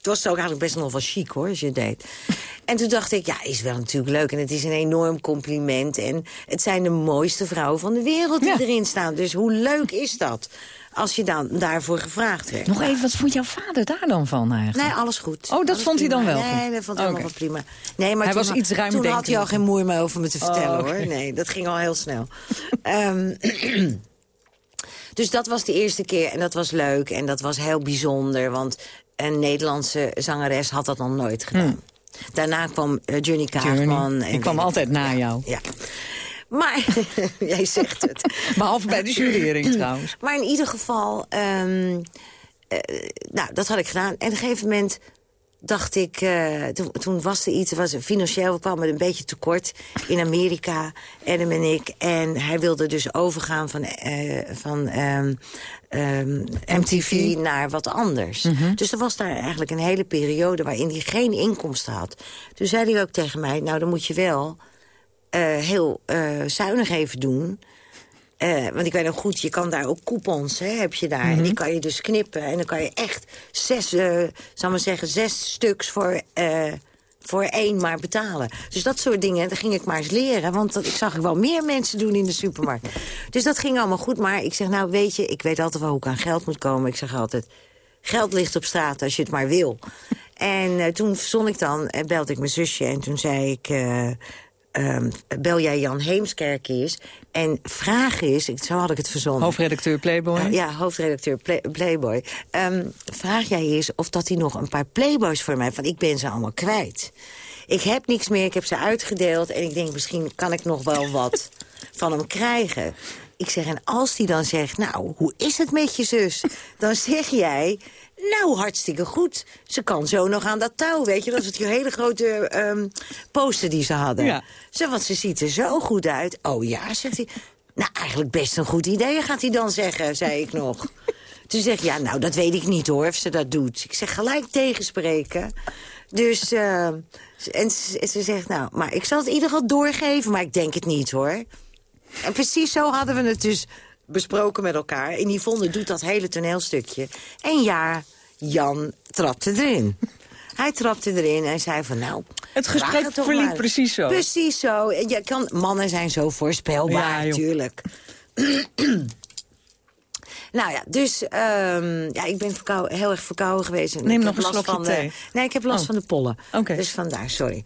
Het was ook eigenlijk best nog wel chic, hoor, als je het deed. En toen dacht ik, ja, is wel natuurlijk leuk. En het is een enorm compliment. En het zijn de mooiste vrouwen van de wereld die Ja. erin staan. Dus hoe leuk is dat? Als je dan daarvoor gevraagd werd. Nog even, wat vond jouw vader daar dan van eigenlijk? Nee, alles goed. Oh, dat Alles vond hij dan wel Nee, dat vond hij wel prima. Nee, maar Hij toen, was iets Toen had hij al geen moeite meer over me te vertellen, Oh, hoor. Nee, dat ging al heel snel. Ehm, dus dat was de eerste keer en dat was leuk en dat was heel bijzonder. Want een Nederlandse zangeres had dat nog nooit gedaan. Daarna kwam eh, Johnny Kaagman. Hmm. Die kwam ik- altijd na jou. Ja. Maar, jij zegt het. Behalve bij de jurering trouwens. Maar in ieder geval, ehm, eh, nou, dat had ik gedaan. En op een gegeven moment dacht ik, eh, toen, toen was er iets, er was financieel kwam het een beetje tekort in Amerika, Adam en ik. En hij wilde dus overgaan van, eh, van ehm, ehm, MTV naar wat anders. Dus er was daar eigenlijk een hele periode waarin hij geen inkomsten had. Toen zei hij ook tegen mij, nou dan moet je wel eh, heel zuinig even doen... Eh, want ik weet nog goed, je kan daar ook coupons, hè, heb je daar. En die kan je dus knippen. En dan kan je echt zes, eh zal maar zeggen, zes stuks voor, eh, voor één maar betalen. Dus dat soort dingen, dat ging ik maar eens leren. Want dat, ik zag wel meer mensen doen in de supermarkt. Dus dat ging allemaal goed. Maar ik zeg, nou weet je, ik weet altijd wel hoe ik aan geld moet komen. Ik zeg altijd, geld ligt op straat als je het maar wil. En toen verzon ik dan, en belde ik mijn zusje en toen zei ik... ehm, bel jij Jan Heemskerk eens en vraag ik- Zo had ik het verzonnen. Hoofdredacteur Playboy. Uh, ja, hoofdredacteur Play- Playboy. Ehm, vraag jij eens of dat hij nog een paar Playboys voor mij... want ik ben ze allemaal kwijt. Ik heb niks meer, ik heb ze uitgedeeld... en ik denk, misschien kan ik nog wel wat van hem krijgen. Ik zeg, en als hij dan zegt... nou, hoe is het met je zus? Dan zeg jij... Nou, hartstikke goed. Ze kan zo nog aan dat touw, weet je. Dat is die hele grote ehm, poster die ze hadden. Ja. Zo, want ze ziet er zo goed uit. Oh ja, zegt hij. Nou, eigenlijk best een goed idee, gaat hij dan zeggen, zei ik nog. Toen zeg ja, nou, dat weet ik niet hoor, of ze dat doet. Ik zeg, gelijk tegenspreken. Dus, eh, en ze, ze zegt, nou, maar ik zal het in ieder geval doorgeven, maar ik denk het niet hoor. En precies zo hadden we het dus besproken met elkaar. En Yvonne doet dat hele toneelstukje. En ja, Jan trapte erin. Hij trapte erin en zei van, nou... Het gesprek het verliep maar. precies zo. Precies zo. Je kan, mannen zijn zo voorspelbaar, Ja, natuurlijk. nou ja, dus ehm, ja, ik ben verkou- heel erg verkouden geweest. En Neem nog een last slokje van de- thee. Nee, ik heb last Oh. van de pollen. Oké. Dus vandaar, sorry.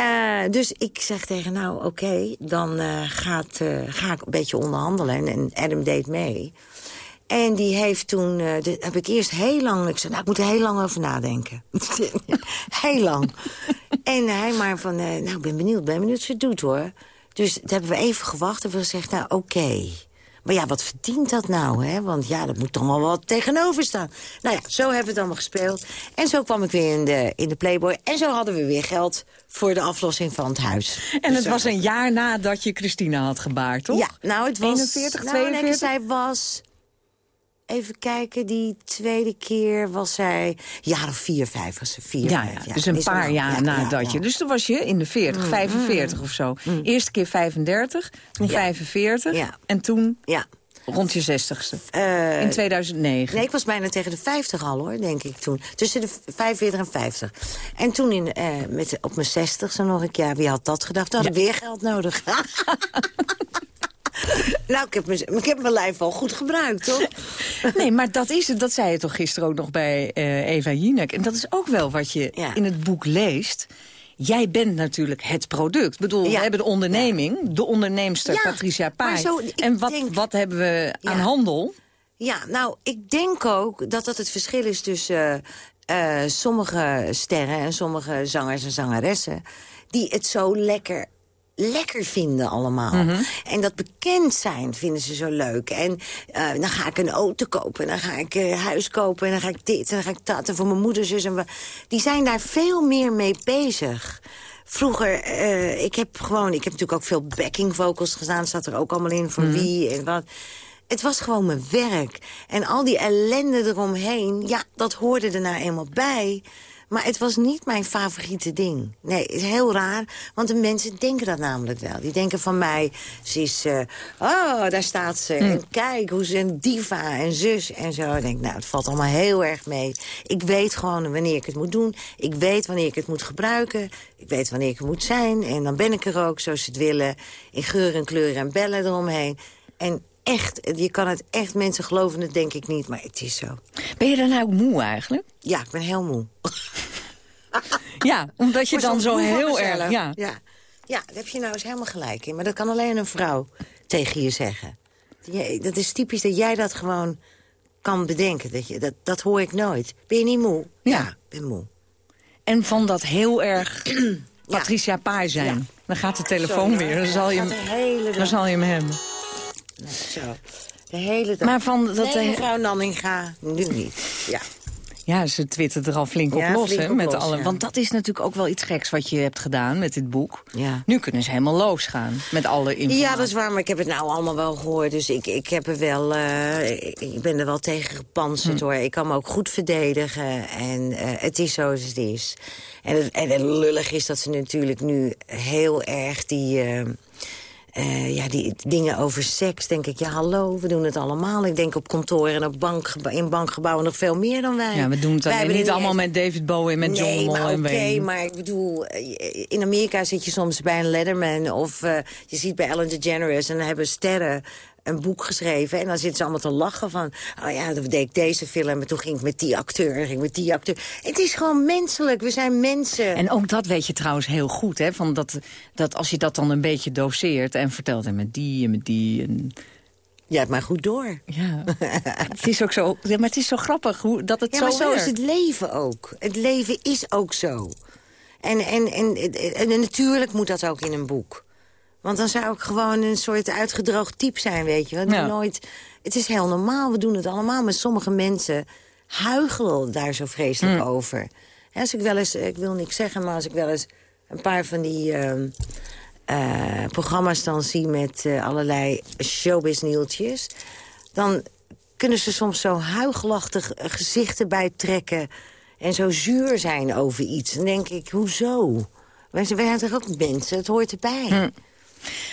Eh, dus ik zeg tegen, nou oké, dan eh, gaat, eh, ga ik een beetje onderhandelen. En, Adam deed mee. En die heeft toen, heb ik eerst heel lang... Ik zei, nou, ik moet er heel lang over nadenken. heel lang. en hij maar van, nou, ik ben benieuwd, ben benieuwd of ze doet, hoor. Dus dat hebben we even gewacht en we gezegd, nou, oké. Maar ja, wat verdient dat nou, hè? Want ja, dat moet toch wel wat tegenover staan. Nou ja, zo hebben we het allemaal gespeeld. En zo kwam ik weer in de, in de Playboy. En zo hadden we weer geld voor de aflossing van het huis. En het Dus was zo- een jaar nadat je Christina had gebaard, toch? ja, nou, het was... 41, nou, nee, 42? zij was... Even kijken, die tweede keer was zij... jaar of vier, vijf was ze. Vier, Ja, vijf, ja, dus een paar jaar Ja, nadat ja. je. Dus toen was je in de 40, 45 of zo. Eerste keer 35, toen Ja. 45 Ja. en toen Ja. rond je 60ste. Eh, in 2009. Nee, ik was bijna tegen de 50 al, hoor, denk ik toen. Tussen de 45 en 50. En toen in, eh, met, op mijn 60ste nog een keer. Wie had dat gedacht? Toen had ik weer geld nodig. nou, ik heb, mijn, ik heb mijn lijf al goed gebruikt, toch? Nee, maar dat is het. Dat zei je toch gisteren ook nog bij eh, Eva Jinek. En dat is ook wel wat je Ja. in het boek leest. Jij bent natuurlijk het product. Ik bedoel, we Ja. hebben de onderneming, de onderneemster Ja, Patricia ik en wat, denk- wat hebben we aan handel? Ja, nou, ik denk ook dat dat het verschil is tussen eh, eh, sommige sterren en sommige zangers en zangeressen... die het zo lekker lekker vinden allemaal. En dat bekend zijn vinden ze zo leuk. En eh, dan ga ik een auto kopen, en dan ga ik een huis kopen... en dan ga ik dit, en dan ga ik dat, en voor mijn moeder, zus en... wa- Die zijn daar veel meer mee bezig. Vroeger, eh, ik heb gewoon... Ik heb natuurlijk ook veel backing vocals gedaan. Zat er ook allemaal in voor wie en wat. Het was gewoon mijn werk. En al die ellende eromheen, ja, dat hoorde er nou eenmaal bij. Maar het was niet mijn favoriete ding. Nee, het is heel raar, want de mensen denken dat namelijk wel. Die denken van mij, ze is... eh, oh, daar staat ze. En kijk, hoe ze een diva en zus en zo. Ik denk, nou, het valt allemaal heel erg mee. Ik weet gewoon wanneer ik het moet doen. Ik weet wanneer ik het moet gebruiken. Ik weet wanneer ik het moet zijn. En dan ben ik er ook, zoals ze het willen. In geur en kleur en bellen eromheen. En echt, je kan het echt, mensen geloven het denk ik niet, maar het is zo. Ben je dan nou ook moe eigenlijk? Ja, ik ben heel moe. Ja, omdat je dan zo heel erg... Ja. ja. Ja, daar heb je nou eens helemaal gelijk in. Maar dat kan alleen een vrouw tegen je zeggen. Dat is typisch dat jij dat gewoon kan bedenken. Dat, je, dat, dat hoor ik nooit. Ben je niet moe? Ja. ik ben moe. En van dat heel erg Patricia Pai zijn. Ja. Dan gaat de telefoon Sorry, weer. Dan zal je hem, dan zal je hem hebben. Zo. De hele dag. Maar van dat... nee, eh, mevrouw Nanninga, nu niet. Ja. Ja, ze twittert er al flink op Ja, los, hè, met los, alle, ja. Want dat is natuurlijk ook wel iets geks wat je hebt gedaan met dit boek. Ja. Nu kunnen ze helemaal losgaan met alle informatie. Ja, dat is waar, maar ik heb het nou allemaal wel gehoord. Dus ik, ik, heb er wel, eh, ik, ben er wel tegen gepantserd, hoor. Ik kan me ook goed verdedigen. En eh, het is zoals het is. En het, en het lullig is dat ze natuurlijk nu heel erg die... eh, eh, ja, die dingen over seks, denk ik, ja hallo, we doen het allemaal. Ik denk op kantoren en op bankgeba- in bankgebouwen nog veel meer dan wij. Ja, we doen het Wij alleen hebben niet allemaal met David Bowie, met John nee, maar en oké, maar ik bedoel, eh, in Amerika zit je soms bij een Letterman... of eh, je ziet bij Ellen DeGeneres en dan hebben sterren een boek geschreven... en dan zitten ze allemaal te lachen van... oh ja, dan deed ik deze film en toen ging ik met die acteur... ging ik met die acteur. Het is gewoon menselijk, we zijn mensen. En ook dat weet je trouwens heel goed, hè? Van dat, dat als je dat dan een beetje doseert en vertelt... en met die en met die... En... Hebt mij goed door. Ja, het is ook zo, ja, maar het is zo grappig hoe, dat het Ja, zo maar zo is het leven ook. Het leven is ook zo. En, en, en, en, en natuurlijk moet dat ook in een boek. Want dan zou ik gewoon een soort uitgedroogd type zijn, weet je. Ja. nooit, het is heel normaal, we doen het allemaal. Maar sommige mensen huigelen daar zo vreselijk over. Ja, als ik wel eens, ik wil niks zeggen, maar als ik wel eens een paar van die ehm, eh, programma's dan zie met eh, allerlei showbiz-nieuwtjes... dan kunnen ze soms zo huigelachtig eh, gezichten bijtrekken... en zo zuur zijn over iets. Dan denk ik, hoezo? Wij zijn, wij zijn toch ook mensen, het hoort erbij.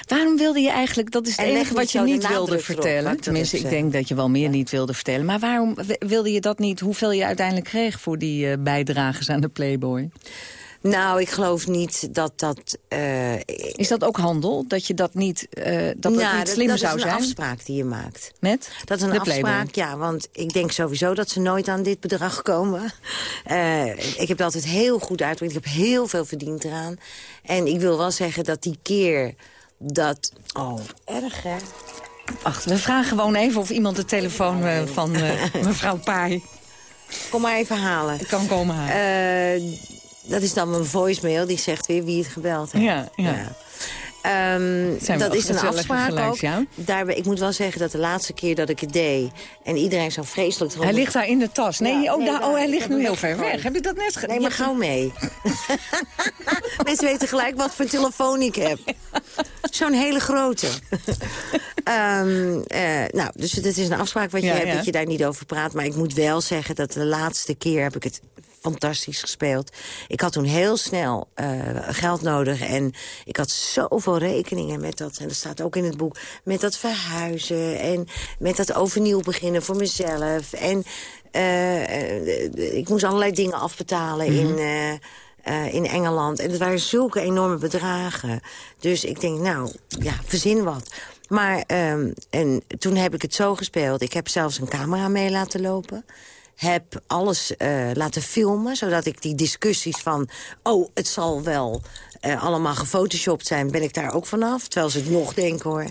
Waarom wilde je eigenlijk, dat is het En enige wat niet je niet wilde erop, vertellen. dat Tenminste, ik denk dat je wel meer niet wilde vertellen. Maar waarom wilde je dat niet, hoeveel je uiteindelijk kreeg... voor die eh, bijdrages aan de Playboy? Nou, ik geloof niet dat dat... eh, Is dat ook handel? Dat je dat niet, eh, dat dat nou, niet slim dat zou is een zijn? afspraak die je maakt. Met Dat is een de afspraak, Playboy? ja, want ik denk sowieso dat ze nooit aan dit bedrag komen. Ik heb altijd heel goed uitgewerkt. Ik heb heel veel verdiend eraan. En ik wil wel zeggen dat die keer dat... Oh, erg hè? Wacht, we vragen gewoon even of iemand de telefoon eh, van eh, mevrouw Paai Kom maar even halen. kan komen halen. Eh, dat is dan mijn voicemail, die zegt weer wie het gebeld heeft. Ja, ja. Zijn dat is een afspraak ook. ja. Daarbij, ik moet wel zeggen dat de laatste keer dat ik het deed... en iedereen zo vreselijk... Hij ligt daar in de tas. Nee, Ja, oh, nee, daar, daar- oh hij ligt nu heel ver weg. Heb je dat net gedaan? Nee, maar gauw mee. Mensen weten gelijk wat voor telefoon ik heb. Zo'n hele grote. Ehm, eh, nou, dus het is een afspraak wat je Ja, hebt, dat je daar niet over praat. Maar ik moet wel zeggen dat de laatste keer heb ik het fantastisch gespeeld. Ik had toen heel snel eh, geld nodig. En ik had zoveel rekeningen met dat, en dat staat ook in het boek... met dat verhuizen en met dat overnieuw beginnen voor mezelf. En eh, eh, ik moest allerlei dingen afbetalen in... eh, eh, in Engeland. En het waren zulke enorme bedragen. Dus ik denk, nou, ja, verzin wat. Maar ehm, en toen heb ik het zo gespeeld. Ik heb zelfs een camera mee laten lopen. Heb alles laten filmen, zodat ik die discussies van... oh, het zal wel eh, allemaal gefotoshopt zijn, ben ik daar ook vanaf. Terwijl ze het nog denken, hoor.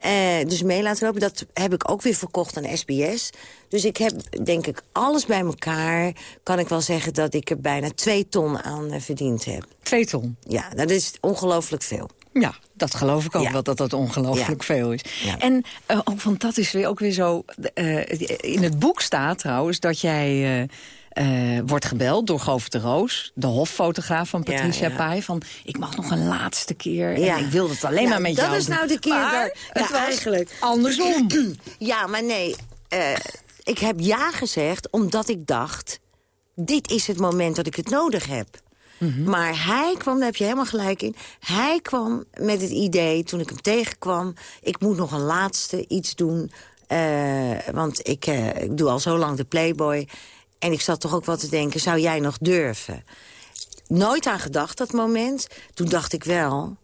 Eh, dus mee laten lopen. Dat heb ik ook weer verkocht aan SBS. Dus ik heb, denk ik, alles bij elkaar... kan ik wel zeggen dat ik er bijna twee ton aan eh, verdiend heb. Twee ton. Ja, dat is ongelooflijk veel. Ja, dat geloof ik ook Ja. wel, dat dat ongelooflijk Ja. veel is. Ja. En ook, want dat is weer ook weer zo... in het boek staat trouwens dat jij... eh, wordt gebeld door Govert de Roos, de hoffotograaf van Patricia ja. Pai... van ik mag nog een laatste keer Ja. en ik wil het alleen maar met dat jou is doen. nou de keer waar- het eigenlijk. andersom. Ja, maar nee. eh, ik heb ja gezegd omdat ik dacht... dit is het moment dat ik het nodig heb. Maar hij kwam, daar heb je helemaal gelijk in... hij kwam met het idee, toen ik hem tegenkwam... ik moet nog een laatste iets doen... eh, want ik, ik doe al zo lang de Playboy... en ik zat toch ook wat te denken, zou jij nog durven? Nooit aan gedacht, dat moment. Toen dacht ik wel...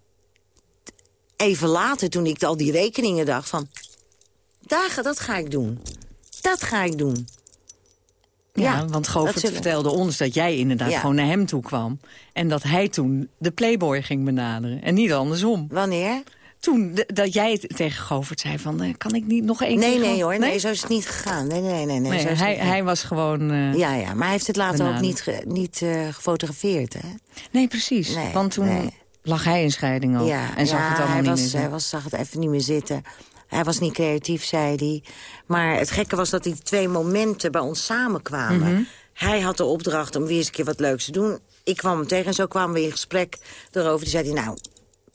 Even later, toen ik al die rekeningen dacht van... Dagen, dat ga ik doen. Dat ga ik doen. Ja, want Govert zullen- vertelde ons dat jij inderdaad Ja. gewoon naar hem toe kwam. En dat hij toen de Playboy ging benaderen. En niet andersom. Wanneer? Toen dat jij het tegen Govert zei van, eh, kan ik niet nog één Nee, keer... nee gewoon- hoor, nee? zo is het niet gegaan. Nee, nee, nee. nee, Nee, zo is het hij, niet hij was gewoon... eh, Ja, ja, maar hij heeft het later ook niet, ge- niet eh, gefotografeerd, hè? Nee, precies. Nee, Want toen nee. lag hij in scheiding ook. Ja, en zag ja, het allemaal hij niet was, meer. Hij was, zag het even niet meer zitten. Hij was niet creatief, zei hij. Maar het gekke was dat die twee momenten bij ons samenkwamen. Mhm. Hij had de opdracht om weer eens een keer wat leuks te doen. Ik kwam hem tegen en zo kwamen we in gesprek erover. Die zei hij, nou,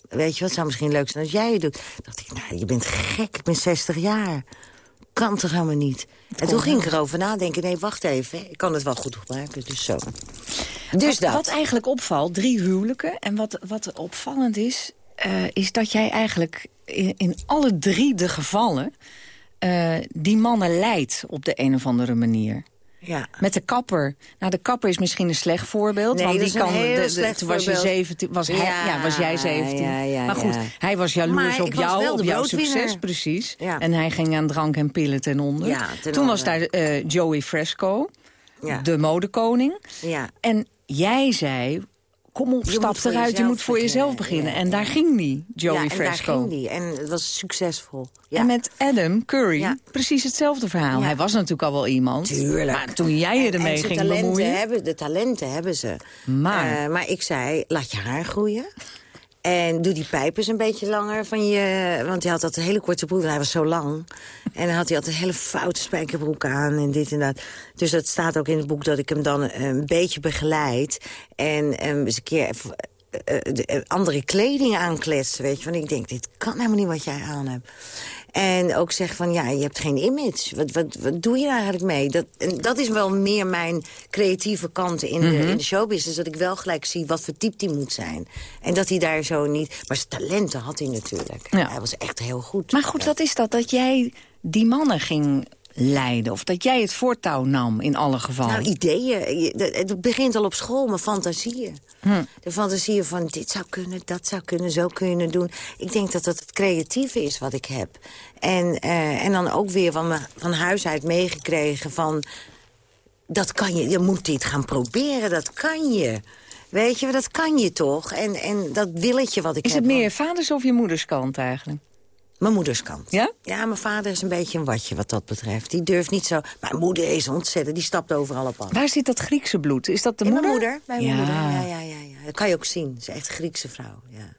weet je wat, zou misschien leuk zijn als jij het doet. dacht ik, nou, je bent gek, ik ben 60 jaar. Kan toch helemaal niet. En toen ging ik erover nadenken, nee, wacht even. Ik kan het wel goed gebruiken, dus zo. Dus wat, dat. wat eigenlijk opvalt, drie huwelijken. En wat, wat opvallend is, eh, is dat jij eigenlijk in, in alle drie de gevallen... eh, die mannen leidt op de een of andere manier. Ja. Met de kapper. Nou, de kapper is misschien een slecht voorbeeld. Nee, want die kan, de- de- toen was je voorbeeld. 17, was, hij, Ja, ja, was jij 17. ja, ja, maar goed, hij was jaloers Maar op jou, op jouw succes, precies. En hij ging aan drank en pillen ten onder. Ten toen was daar eh, Joey Fresco, de modekoning. Ja. En jij zei, kom op, Je stap eruit, je moet voor jezelf beginnen. en daar ging die, Joey ja, en Fresco. daar ging die. En het was succesvol. Ja. En met Adam Curry, Ja. precies hetzelfde verhaal. Hij was natuurlijk al wel iemand. Tuurlijk. Maar toen jij je ermee ging talenten bemoeien... Hebben, de talenten hebben ze. Maar- Eh, maar ik zei, laat je haar groeien. En doe die pijpen eens een beetje langer van je... Want hij had altijd een hele korte broek, hij was zo lang. En dan had hij altijd een hele foute spijkerbroek aan en dit en dat. Dus dat staat ook in het boek dat ik hem dan een beetje begeleid. En hem eens een keer eh, eh, eh, andere kleding aankletsen, weet je. Want ik denk, dit kan helemaal niet wat jij aan hebt. En ook zeg van, ja, je hebt geen image. Wat, wat, wat doe je daar eigenlijk mee? Dat, en dat is wel meer mijn creatieve kant in, Mhm. de, in de showbusiness. Dat ik wel gelijk zie wat voor type die moet zijn. En dat hij daar zo niet... Maar zijn talenten had hij natuurlijk. Ja. Hij was echt heel goed. Maar goed, wat is dat? Dat jij die mannen ging leiden? Of dat jij het voortouw nam in alle gevallen? Nou, ideeën. Het begint al op school, mijn fantasieën. Hm. De fantasieën van dit zou kunnen, dat zou kunnen, zo kun je het doen. Ik denk dat dat het creatieve is wat ik heb. En, eh, en dan ook weer van, me, van huis uit meegekregen van... dat kan je, je moet dit gaan proberen, dat kan je. Weet je, dat kan je toch? En, en dat willetje wat ik is heb... het meer je vaders of je moeders kant eigenlijk? Mijn moeders kant. Ja? Ja, mijn vader is een beetje een watje wat dat betreft. Die durft niet zo... Mijn moeder is ontzettend, die stapt overal op af. Waar zit dat Griekse bloed? Is dat de In moeder? mijn moeder, mijn Ja. moeder. Ja, ja, ja, ja. Dat kan je ook zien. Ze is echt Griekse vrouw, ja.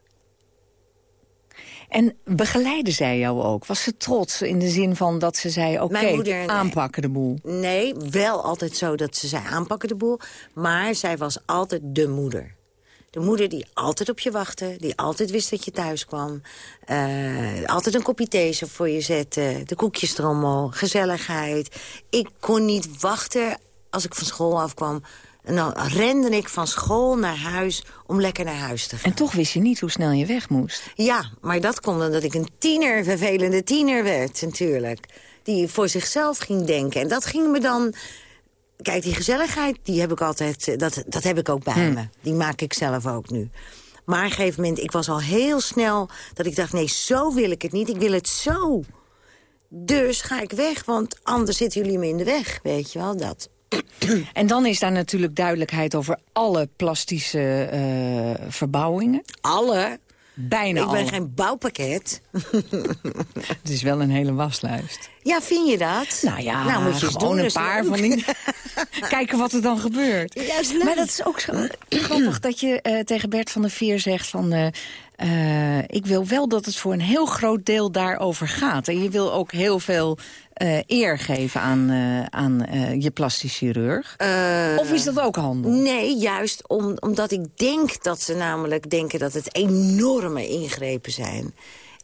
En begeleidde zij jou ook? Was ze trots in de zin van dat ze zei... Mijn oké, moeder, nee. aanpakken de boel? Nee, wel altijd zo dat ze zei aanpakken de boel. Maar zij was altijd de moeder. De moeder die altijd op je wachtte. Die altijd wist dat je thuis kwam. eh, altijd een kopje thee voor je zette. De koekjes trommel. Gezelligheid. Ik kon niet wachten als ik van school afkwam. En dan rende ik van school naar huis om lekker naar huis te gaan. En toch wist je niet hoe snel je weg moest. Ja, maar dat komt omdat ik een tiener, vervelende tiener werd natuurlijk. Die voor zichzelf ging denken. En dat ging me dan... Kijk, die gezelligheid, die heb ik altijd, eh, dat, dat heb ik ook bij me. Die maak ik zelf ook nu. Maar op een gegeven moment, ik was al heel snel... dat ik dacht, nee, zo wil ik het niet. Ik wil het zo. Dus ga ik weg, want anders zitten jullie me in de weg. Weet je wel, dat. En dan is daar natuurlijk duidelijkheid over alle plastische eh, verbouwingen. Alle. Bijna ik ben geen bouwpakket. Het is wel een hele waslijst. Ja, vind je dat? Nou ja, nou, moet je gewoon doen, een paar van die... Kijken wat er dan gebeurt. Ja, leuk. Maar dat is ook zo grappig dat je eh, tegen Bert van der Veer zegt van... eh, eh, ik wil wel dat het voor een heel groot deel daarover gaat. En je wil ook heel veel eh, eer geven aan, eh, aan je plastisch chirurg. of is dat ook handel? Nee, juist om, omdat ik denk dat ze namelijk denken dat het enorme ingrepen zijn.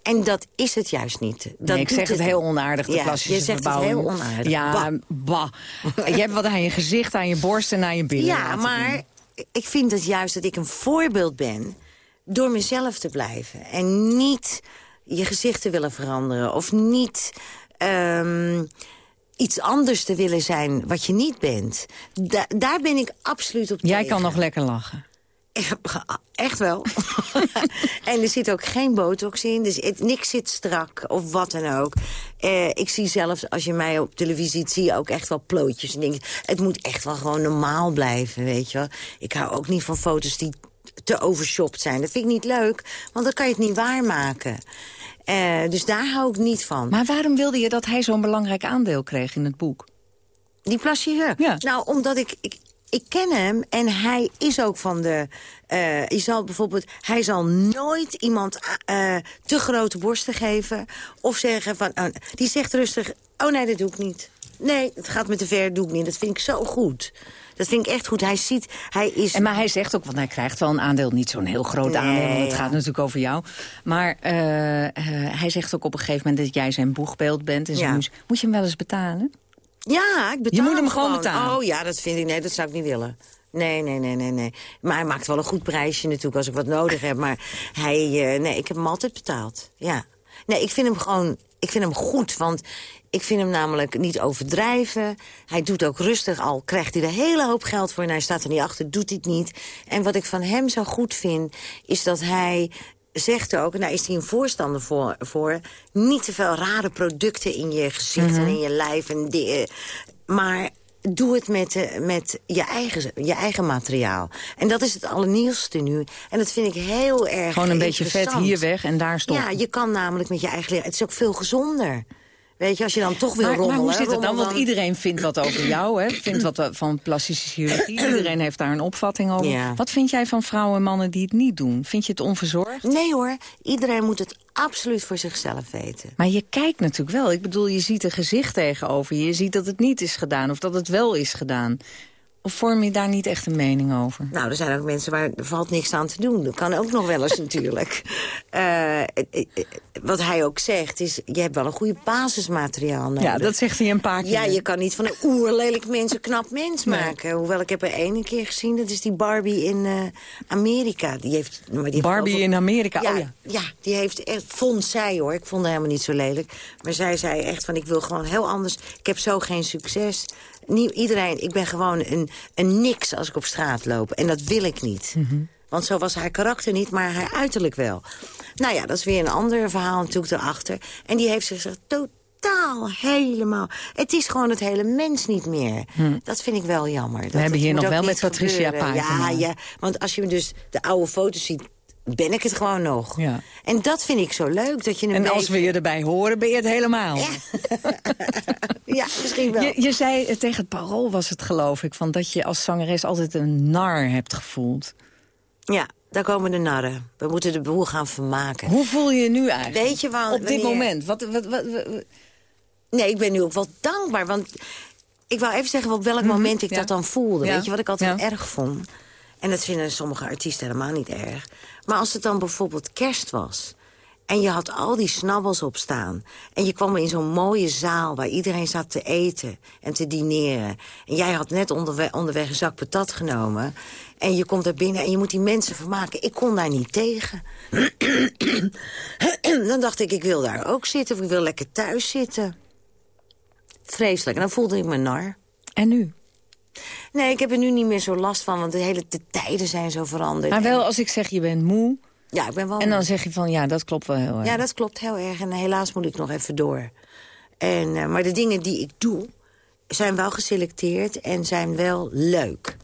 En dat is het juist niet. Dat nee, ik zeg het heel onaardig, de Ja, plastische je zegt het heel onaardig. Ja, bah. je hebt wat aan je gezicht, aan je borst en aan je billen Ja, maar doen. ik vind het juist dat ik een voorbeeld ben... door mezelf te blijven. En niet je gezicht te willen veranderen. Of niet ehm, iets anders te willen zijn wat je niet bent. Da- daar ben ik absoluut op Jij tegen. kan nog lekker lachen. Echt wel. en er zit ook geen botox in. Dus het, niks zit strak of wat dan ook. Eh, ik zie zelfs, als je mij op televisie ziet... zie je ook echt wel plootjes en dingen. Het moet echt wel gewoon normaal blijven, weet je wel. Ik hou ook niet van foto's die te overshopt zijn. Dat vind ik niet leuk, want dan kan je het niet waarmaken. Eh, dus daar hou ik niet van. Maar waarom wilde je dat hij zo'n belangrijk aandeel kreeg in het boek? Die plasje Ja. Nou, omdat ik, ik... Ik ken hem en hij is ook van de... je zal bijvoorbeeld, hij zal nooit iemand eh, te grote borsten geven. Of zeggen van... oh, die zegt rustig, oh nee, dat doe ik niet. Nee, het gaat me te ver, doe ik niet. Dat vind ik zo goed. Dat vind ik echt goed. Hij ziet, hij is... En maar hij zegt ook, want hij krijgt wel een aandeel, niet zo'n heel groot Nee, aandeel, want het ja. gaat natuurlijk over jou. Maar eh, eh, hij zegt ook op een gegeven moment dat jij zijn boegbeeld bent. En Ja. Moet je hem wel eens betalen? Ja, ik betaal Je moet hem gewoon betalen. Oh ja, dat vind ik, nee, dat zou ik niet willen. Nee, nee, nee, nee, nee. Maar hij maakt wel een goed prijsje natuurlijk als ik wat nodig heb. Maar hij, eh, nee, ik heb hem altijd betaald. Ja. Nee, ik vind hem gewoon, ik vind hem goed, want ik vind hem namelijk niet overdrijven. Hij doet ook rustig, al krijgt hij er hele hoop geld voor... en hij staat er niet achter, doet hij het niet. En wat ik van hem zo goed vind, is dat hij zegt ook, en daar is hij een voorstander voor... voor niet te veel rare producten in je gezicht en in je lijf. En die, eh, maar doe het met, eh, met je, eigen, je eigen materiaal. En dat is het allernieuwste nu. En dat vind ik heel erg Gewoon een beetje vet hier weg en daar stoppen. Ja, je kan namelijk met je eigen. Het is ook veel gezonder. Weet je, als je dan toch wil Maar, maar rommelen... hoe zit het dan? Want iedereen vindt wat over jou, hè? vindt wat eh, van plastische chirurgie. Iedereen heeft daar een opvatting over. Ja. Wat vind jij van vrouwen en mannen die het niet doen? Vind je het onverzorgd? Nee hoor, iedereen moet het absoluut voor zichzelf weten. Maar je kijkt natuurlijk wel. Ik bedoel, je ziet een gezicht tegenover je. Je ziet dat het niet is gedaan of dat het wel is gedaan. Of vorm je daar niet echt een mening over? Nou, er zijn ook mensen waar er valt niks aan te doen. Dat kan ook nog wel eens natuurlijk. Eh, eh, eh, wat hij ook zegt is, je hebt wel een goede basismateriaal nodig. Ja, dat zegt hij een paar keer. Ja, je kan niet van een oerlelijk mens een knap mens maken. Hoewel, ik heb er één keer gezien. Dat is die Barbie in Amerika. Die heeft, maar die heeft Barbie in Amerika, Ja, oh ja. ja, die heeft echt, vond zij hoor. Ik vond haar helemaal niet zo lelijk. Maar zij zei echt van, ik wil gewoon heel anders. Ik heb zo geen succes. Iedereen, ik ben gewoon een, een niks als ik op straat loop. En dat wil ik niet. Mhm. Want zo was haar karakter niet, maar haar uiterlijk wel. Nou ja, dat is weer een ander verhaal natuurlijk erachter. En die heeft zich totaal helemaal... Het is gewoon het hele mens niet meer. Dat vind ik wel jammer. Dat, Hm. hebben hier nog wel met Patricia te Ja, ja, want als je dus de oude foto's ziet, ben ik het gewoon nog. Ja. En dat vind ik zo leuk, dat je een En als beetje- we je erbij horen, ben je het helemaal. Ja. ja, misschien wel. Je, je zei eh, tegen het parool was het geloof ik... Van dat je als zangeres altijd een nar hebt gevoeld. Ja, daar komen de narren. We moeten de boel gaan vermaken. Hoe voel je je nu eigenlijk? Weet je wel, Op dit wanneer- moment? Wat, wat, Nee, ik ben nu ook wel dankbaar, want... Ik wou even zeggen op welk moment ik Mhm, ja. dat dan voelde. Weet je wat ik altijd erg vond? En dat vinden sommige artiesten helemaal niet erg. Maar als het dan bijvoorbeeld kerst was... en je had al die snabbels op staan... en je kwam in zo'n mooie zaal waar iedereen zat te eten en te dineren... en jij had net onderweg, een zak patat genomen... en je komt daar binnen en je moet die mensen vermaken. Ik kon daar niet tegen. dan dacht ik, ik wil daar ook zitten of ik wil lekker thuis zitten. Vreselijk. En dan voelde ik me nar. En nu? Nee, ik heb er nu niet meer zo last van, want de hele de tijden zijn zo veranderd. Maar wel als ik zeg je bent moe... ja, ik ben wel... en dan zeg je van ja, dat klopt wel heel erg. Ja, dat klopt heel erg. En helaas moet ik nog even door. En, eh, maar de dingen die ik doe, zijn wel geselecteerd en zijn wel leuk.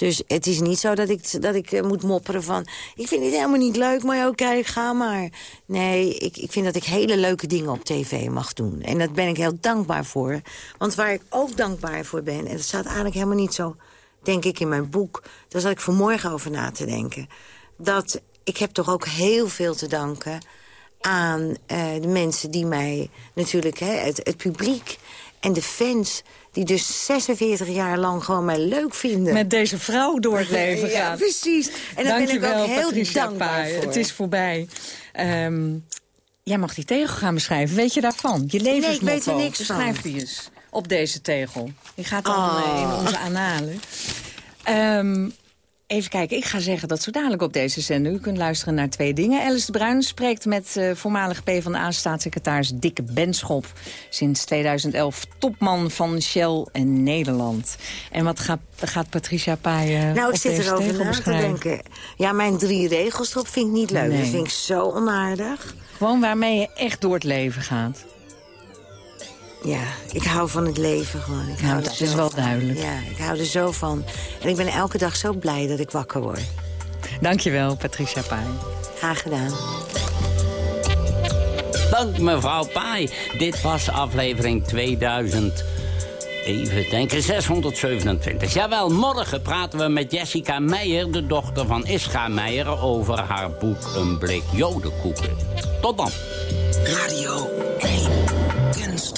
Dus het is niet zo dat ik, dat ik eh, moet mopperen van... ik vind het helemaal niet leuk, maar oké, ga maar. Nee, ik, ik vind dat ik hele leuke dingen op tv mag doen. En daar ben ik heel dankbaar voor. Want waar ik ook dankbaar voor ben... en dat staat eigenlijk helemaal niet zo, denk ik, in mijn boek... daar zat ik vanmorgen over na te denken... dat ik heb toch ook heel veel te danken aan eh, de mensen die mij natuurlijk, hè, het, het publiek en de fans... die dus 46 jaar lang gewoon mij leuk vinden. Met deze vrouw door het leven Ja, gaat. precies. En daar ben ik ook heel Patricia dankbaar Pai. voor. Het is voorbij. Ehm, jij mag die tegel gaan beschrijven. Weet je daarvan? Je levensmotto. weet er niks van. Beschrijf die eens op deze tegel. Die gaat dan Oh. in onze analen. Ehm, even kijken, ik ga zeggen dat zo dadelijk op deze zender... u kunt luisteren naar twee dingen. Alice de Bruin spreekt met eh voormalig PvdA-staatssecretaris Dikke Benschop. Sinds 2011 topman van Shell en Nederland. En wat gaat, gaat Patricia Pai eh, Nou, ik zit erover na te denken. Ja, mijn drie regels erop vind ik niet leuk. Nee. Dat vind ik zo onaardig. Gewoon waarmee je echt door het leven gaat. Ja, ik hou van het leven gewoon. Ik Nou, hou dat is wel van. duidelijk. Ja, ik hou er zo van. En ik ben elke dag zo blij dat ik wakker word. Dankjewel, Patricia Pai. Graag gedaan. Dank mevrouw Pai. Dit was aflevering 2000. Even denken, 627. Jawel, morgen praten we met Jessica Meijer, de dochter van Ischa Meijer... over haar boek Een blik jodenkoeken. Tot dan. Radio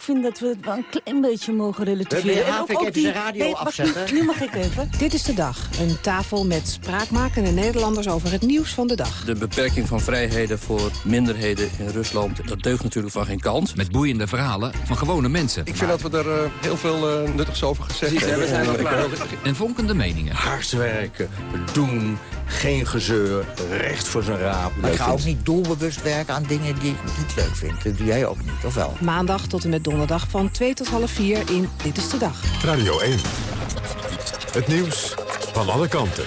Ik vind dat we het wel een klein beetje mogen relativeren. En ook- ook even die- zijn radio nee, afzetten? Nu, nu mag ik even. Dit is de dag. Een tafel met spraakmakende Nederlanders over het nieuws van de dag. De beperking van vrijheden voor minderheden in Rusland... dat deugt natuurlijk van geen kant. Met boeiende verhalen van gewone mensen. Ik vind dat we er eh, heel veel eh, nuttigs over gezegd hebben. En vonkende meningen. Hard werken, doen, geen gezeur, recht voor zijn raap. Maar ik ga ook niet doelbewust werken aan dingen die ik niet leuk vind. Dat doe jij ook niet, of wel? Maandag tot en met donderdag van 2 tot half 4 in Dit is de Dag. Radio 1. Het nieuws van alle kanten.